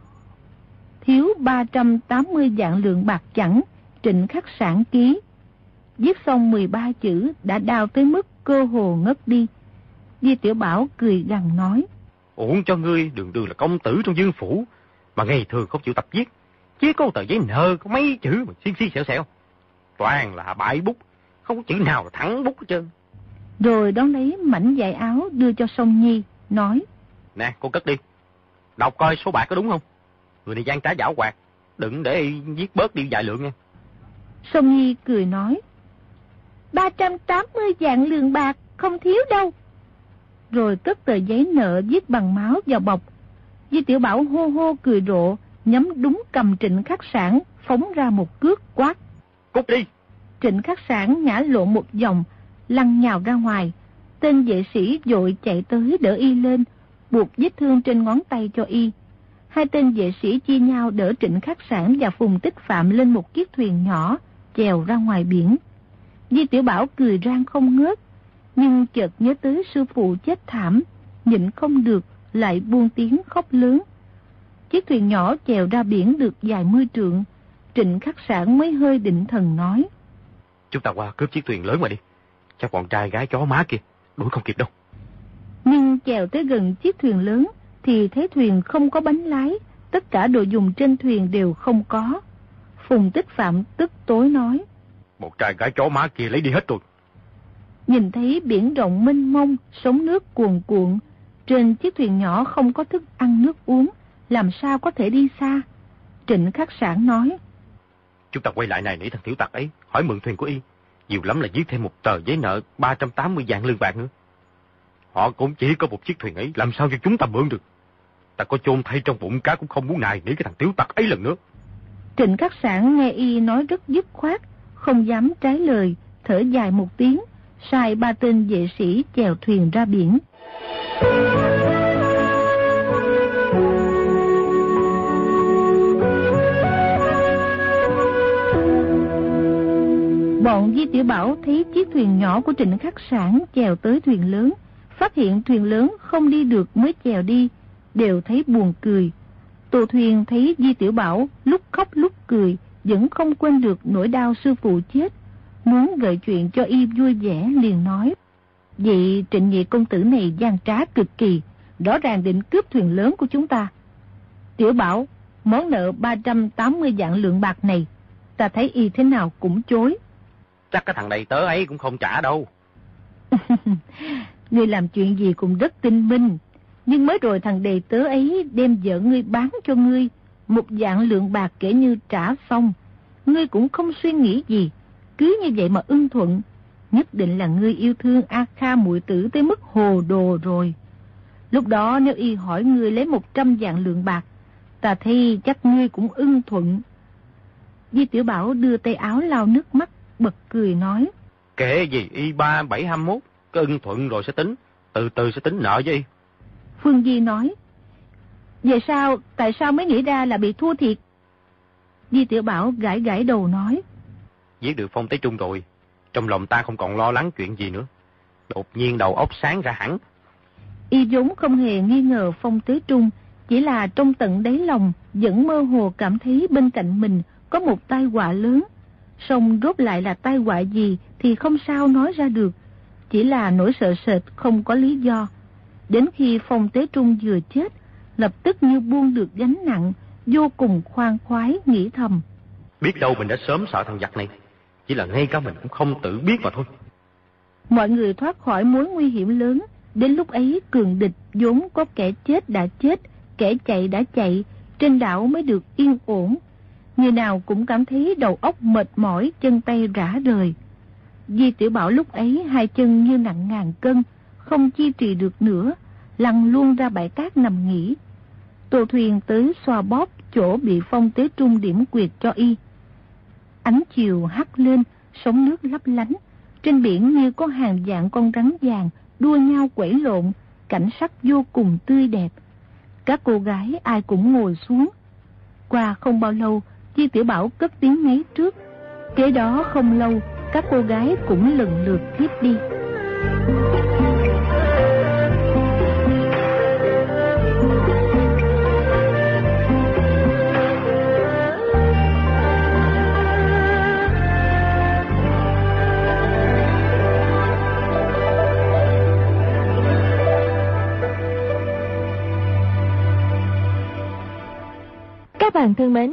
[SPEAKER 2] Thiếu 380 dạng lượng bạc chẳng, trịnh khắc sản ký. Viết xong 13 chữ đã đào tới mức cơ hồ ngất đi. Di Tiểu Bảo cười gằn nói.
[SPEAKER 3] Uổng cho ngươi đường đường là công tử trong dương phủ, mà ngày thường không chịu tập viết. Chỉ có tờ giấy nơ có mấy chữ mà xiên xiên xẻo xẻo. Toàn là bãi bút, không có chữ nào là thẳng bút hết trơn.
[SPEAKER 2] Rồi đón lấy mảnh dài áo đưa cho Song Nhi, nói.
[SPEAKER 3] Nè, cô cất đi. Đọc coi số bạc có đúng không? Người này gian trá giảo quạt, đừng để viết bớt đi vài lượng nha.
[SPEAKER 2] Song Nhi cười nói. 380 dạng lượng bạc, không thiếu đâu. Rồi cất tờ giấy nợ viết bằng máu vào bọc. Di Tiểu Bảo hô hô cười rộ, nhắm đúng cầm trịnh khắc sản, phóng ra một cước quát.
[SPEAKER 3] Cút đi!
[SPEAKER 2] Trịnh khắc sản ngã lộ một vòng, lăn nhào ra ngoài. Tên vệ sĩ dội chạy tới đỡ y lên, buộc vết thương trên ngón tay cho y. Hai tên vệ sĩ chia nhau đỡ trịnh khắc sản và phùng tích phạm lên một chiếc thuyền nhỏ, chèo ra ngoài biển. Di Tiểu Bảo cười rang không ngớt, nhưng chợt nhớ tới sư phụ chết thảm, nhịn không được, lại buông tiếng khóc lớn. Chiếc thuyền nhỏ chèo ra biển được vài mươi trượng, trịnh khắc sản mới hơi định thần nói.
[SPEAKER 3] Chúng ta qua cướp chiếc thuyền lớn mà đi, chắc bọn trai gái chó má kia, đuổi không kịp đâu.
[SPEAKER 2] Nhưng chèo tới gần chiếc thuyền lớn, thì thấy thuyền không có bánh lái, tất cả đồ dùng trên thuyền đều không có. Phùng Tích Phạm tức tối nói.
[SPEAKER 3] Một trai gái chó má kia lấy đi hết rồi.
[SPEAKER 2] Nhìn thấy biển rộng mênh mông, sóng nước cuồn cuộn, trên chiếc thuyền nhỏ không có thức ăn nước uống, làm sao có thể đi xa? Trịnh Khắc Sản nói.
[SPEAKER 3] Chúng ta quay lại này nỉ thằng tiểu tặc ấy, hỏi mượn thuyền của y. Nhiều lắm là viết thêm một tờ giấy nợ 380 vạn lương bạc nữa. Họ cũng chỉ có một chiếc thuyền ấy, làm sao cho chúng ta mượn được. Ta có chôn thay trong bụng cá cũng không muốn nài nỉ cái thằng tiểu tặc ấy lần nữa.
[SPEAKER 2] Trịnh Khắc Sản nghe y nói rất dứt khoát, không dám trái lời, thở dài một tiếng, sai ba tên vệ sĩ chèo thuyền ra biển. Bọn Di Tiểu Bảo thấy chiếc thuyền nhỏ của Trịnh Khắc Sản chèo tới thuyền lớn, phát hiện thuyền lớn không đi được mới chèo đi, đều thấy buồn cười. Tù thuyền thấy Di Tiểu Bảo lúc khóc lúc cười, vẫn không quên được nỗi đau sư phụ chết, muốn gợi chuyện cho y vui vẻ liền nói. vậy trịnh nhị công tử này gian trá cực kỳ, rõ ràng định cướp thuyền lớn của chúng ta. Tiểu Bảo, món nợ 380 vạn lượng bạc này, ta thấy y thế nào cũng chối.
[SPEAKER 3] Chắc cái thằng đầy tớ ấy cũng không trả đâu.
[SPEAKER 2] ngươi làm chuyện gì cũng rất tinh minh. Nhưng mới rồi thằng đầy tớ ấy đem vợ ngươi bán cho ngươi. Một dạng lượng bạc kể như trả xong. Ngươi cũng không suy nghĩ gì. Cứ như vậy mà ưng thuận. Nhất định là ngươi yêu thương A Kha muội tử tới mức hồ đồ rồi. Lúc đó nếu y hỏi ngươi lấy một trăm dạng lượng bạc, ta thấy chắc ngươi cũng ưng thuận. Di Tiểu Bảo đưa tay áo lau nước mắt, bật cười nói.
[SPEAKER 3] Kể gì y ba bảy hai mốt, cái ưng thuận rồi sẽ tính, từ từ sẽ tính nợ với y.
[SPEAKER 2] Phương Di nói. Về sao, tại sao mới nghĩ ra là bị thua thiệt? Di Tiểu Bảo gãi gãi đầu nói.
[SPEAKER 3] Giết được Phong Tế Trung rồi, trong lòng ta không còn lo lắng chuyện gì nữa. Đột nhiên đầu óc sáng ra hẳn.
[SPEAKER 2] Y vốn không hề nghi ngờ Phong Tế Trung, chỉ là trong tận đáy lòng vẫn mơ hồ cảm thấy bên cạnh mình có một tai họa lớn. Song rốt lại là tai họa gì thì không sao nói ra được, chỉ là nỗi sợ sệt không có lý do. Đến khi Phong Tế Trung vừa chết, lập tức như buông được gánh nặng, vô cùng khoan khoái nghĩ thầm.
[SPEAKER 3] Biết đâu mình đã sớm sợ thằng giặc này, chỉ là ngay cả mình cũng không tự biết mà thôi.
[SPEAKER 2] Mọi người thoát khỏi mối nguy hiểm lớn, đến lúc ấy cường địch vốn có kẻ chết đã chết, kẻ chạy đã chạy, trên đảo mới được yên ổn. Người nào cũng cảm thấy đầu óc mệt mỏi, chân tay rã rời. Di Tiểu Bảo lúc ấy hai chân như nặng ngàn cân, không chi trì được nữa, lăn luôn ra bãi cát nằm nghỉ. Tô thuyền tới xoa bóp chỗ bị phong tế trung điểm quyệt cho y. Ánh chiều hắt lên, sóng nước lấp lánh, trên biển như có hàng dạng con rắn vàng đua nhau quẩy lộn, cảnh sắc vô cùng tươi đẹp. Các cô gái ai cũng ngồi xuống. Qua không bao lâu, Di Tiểu Bảo cất tiếng ngáy trước. Kế đó không lâu, các cô gái cũng lần lượt tiếp đi.
[SPEAKER 1] Các bạn thân mến,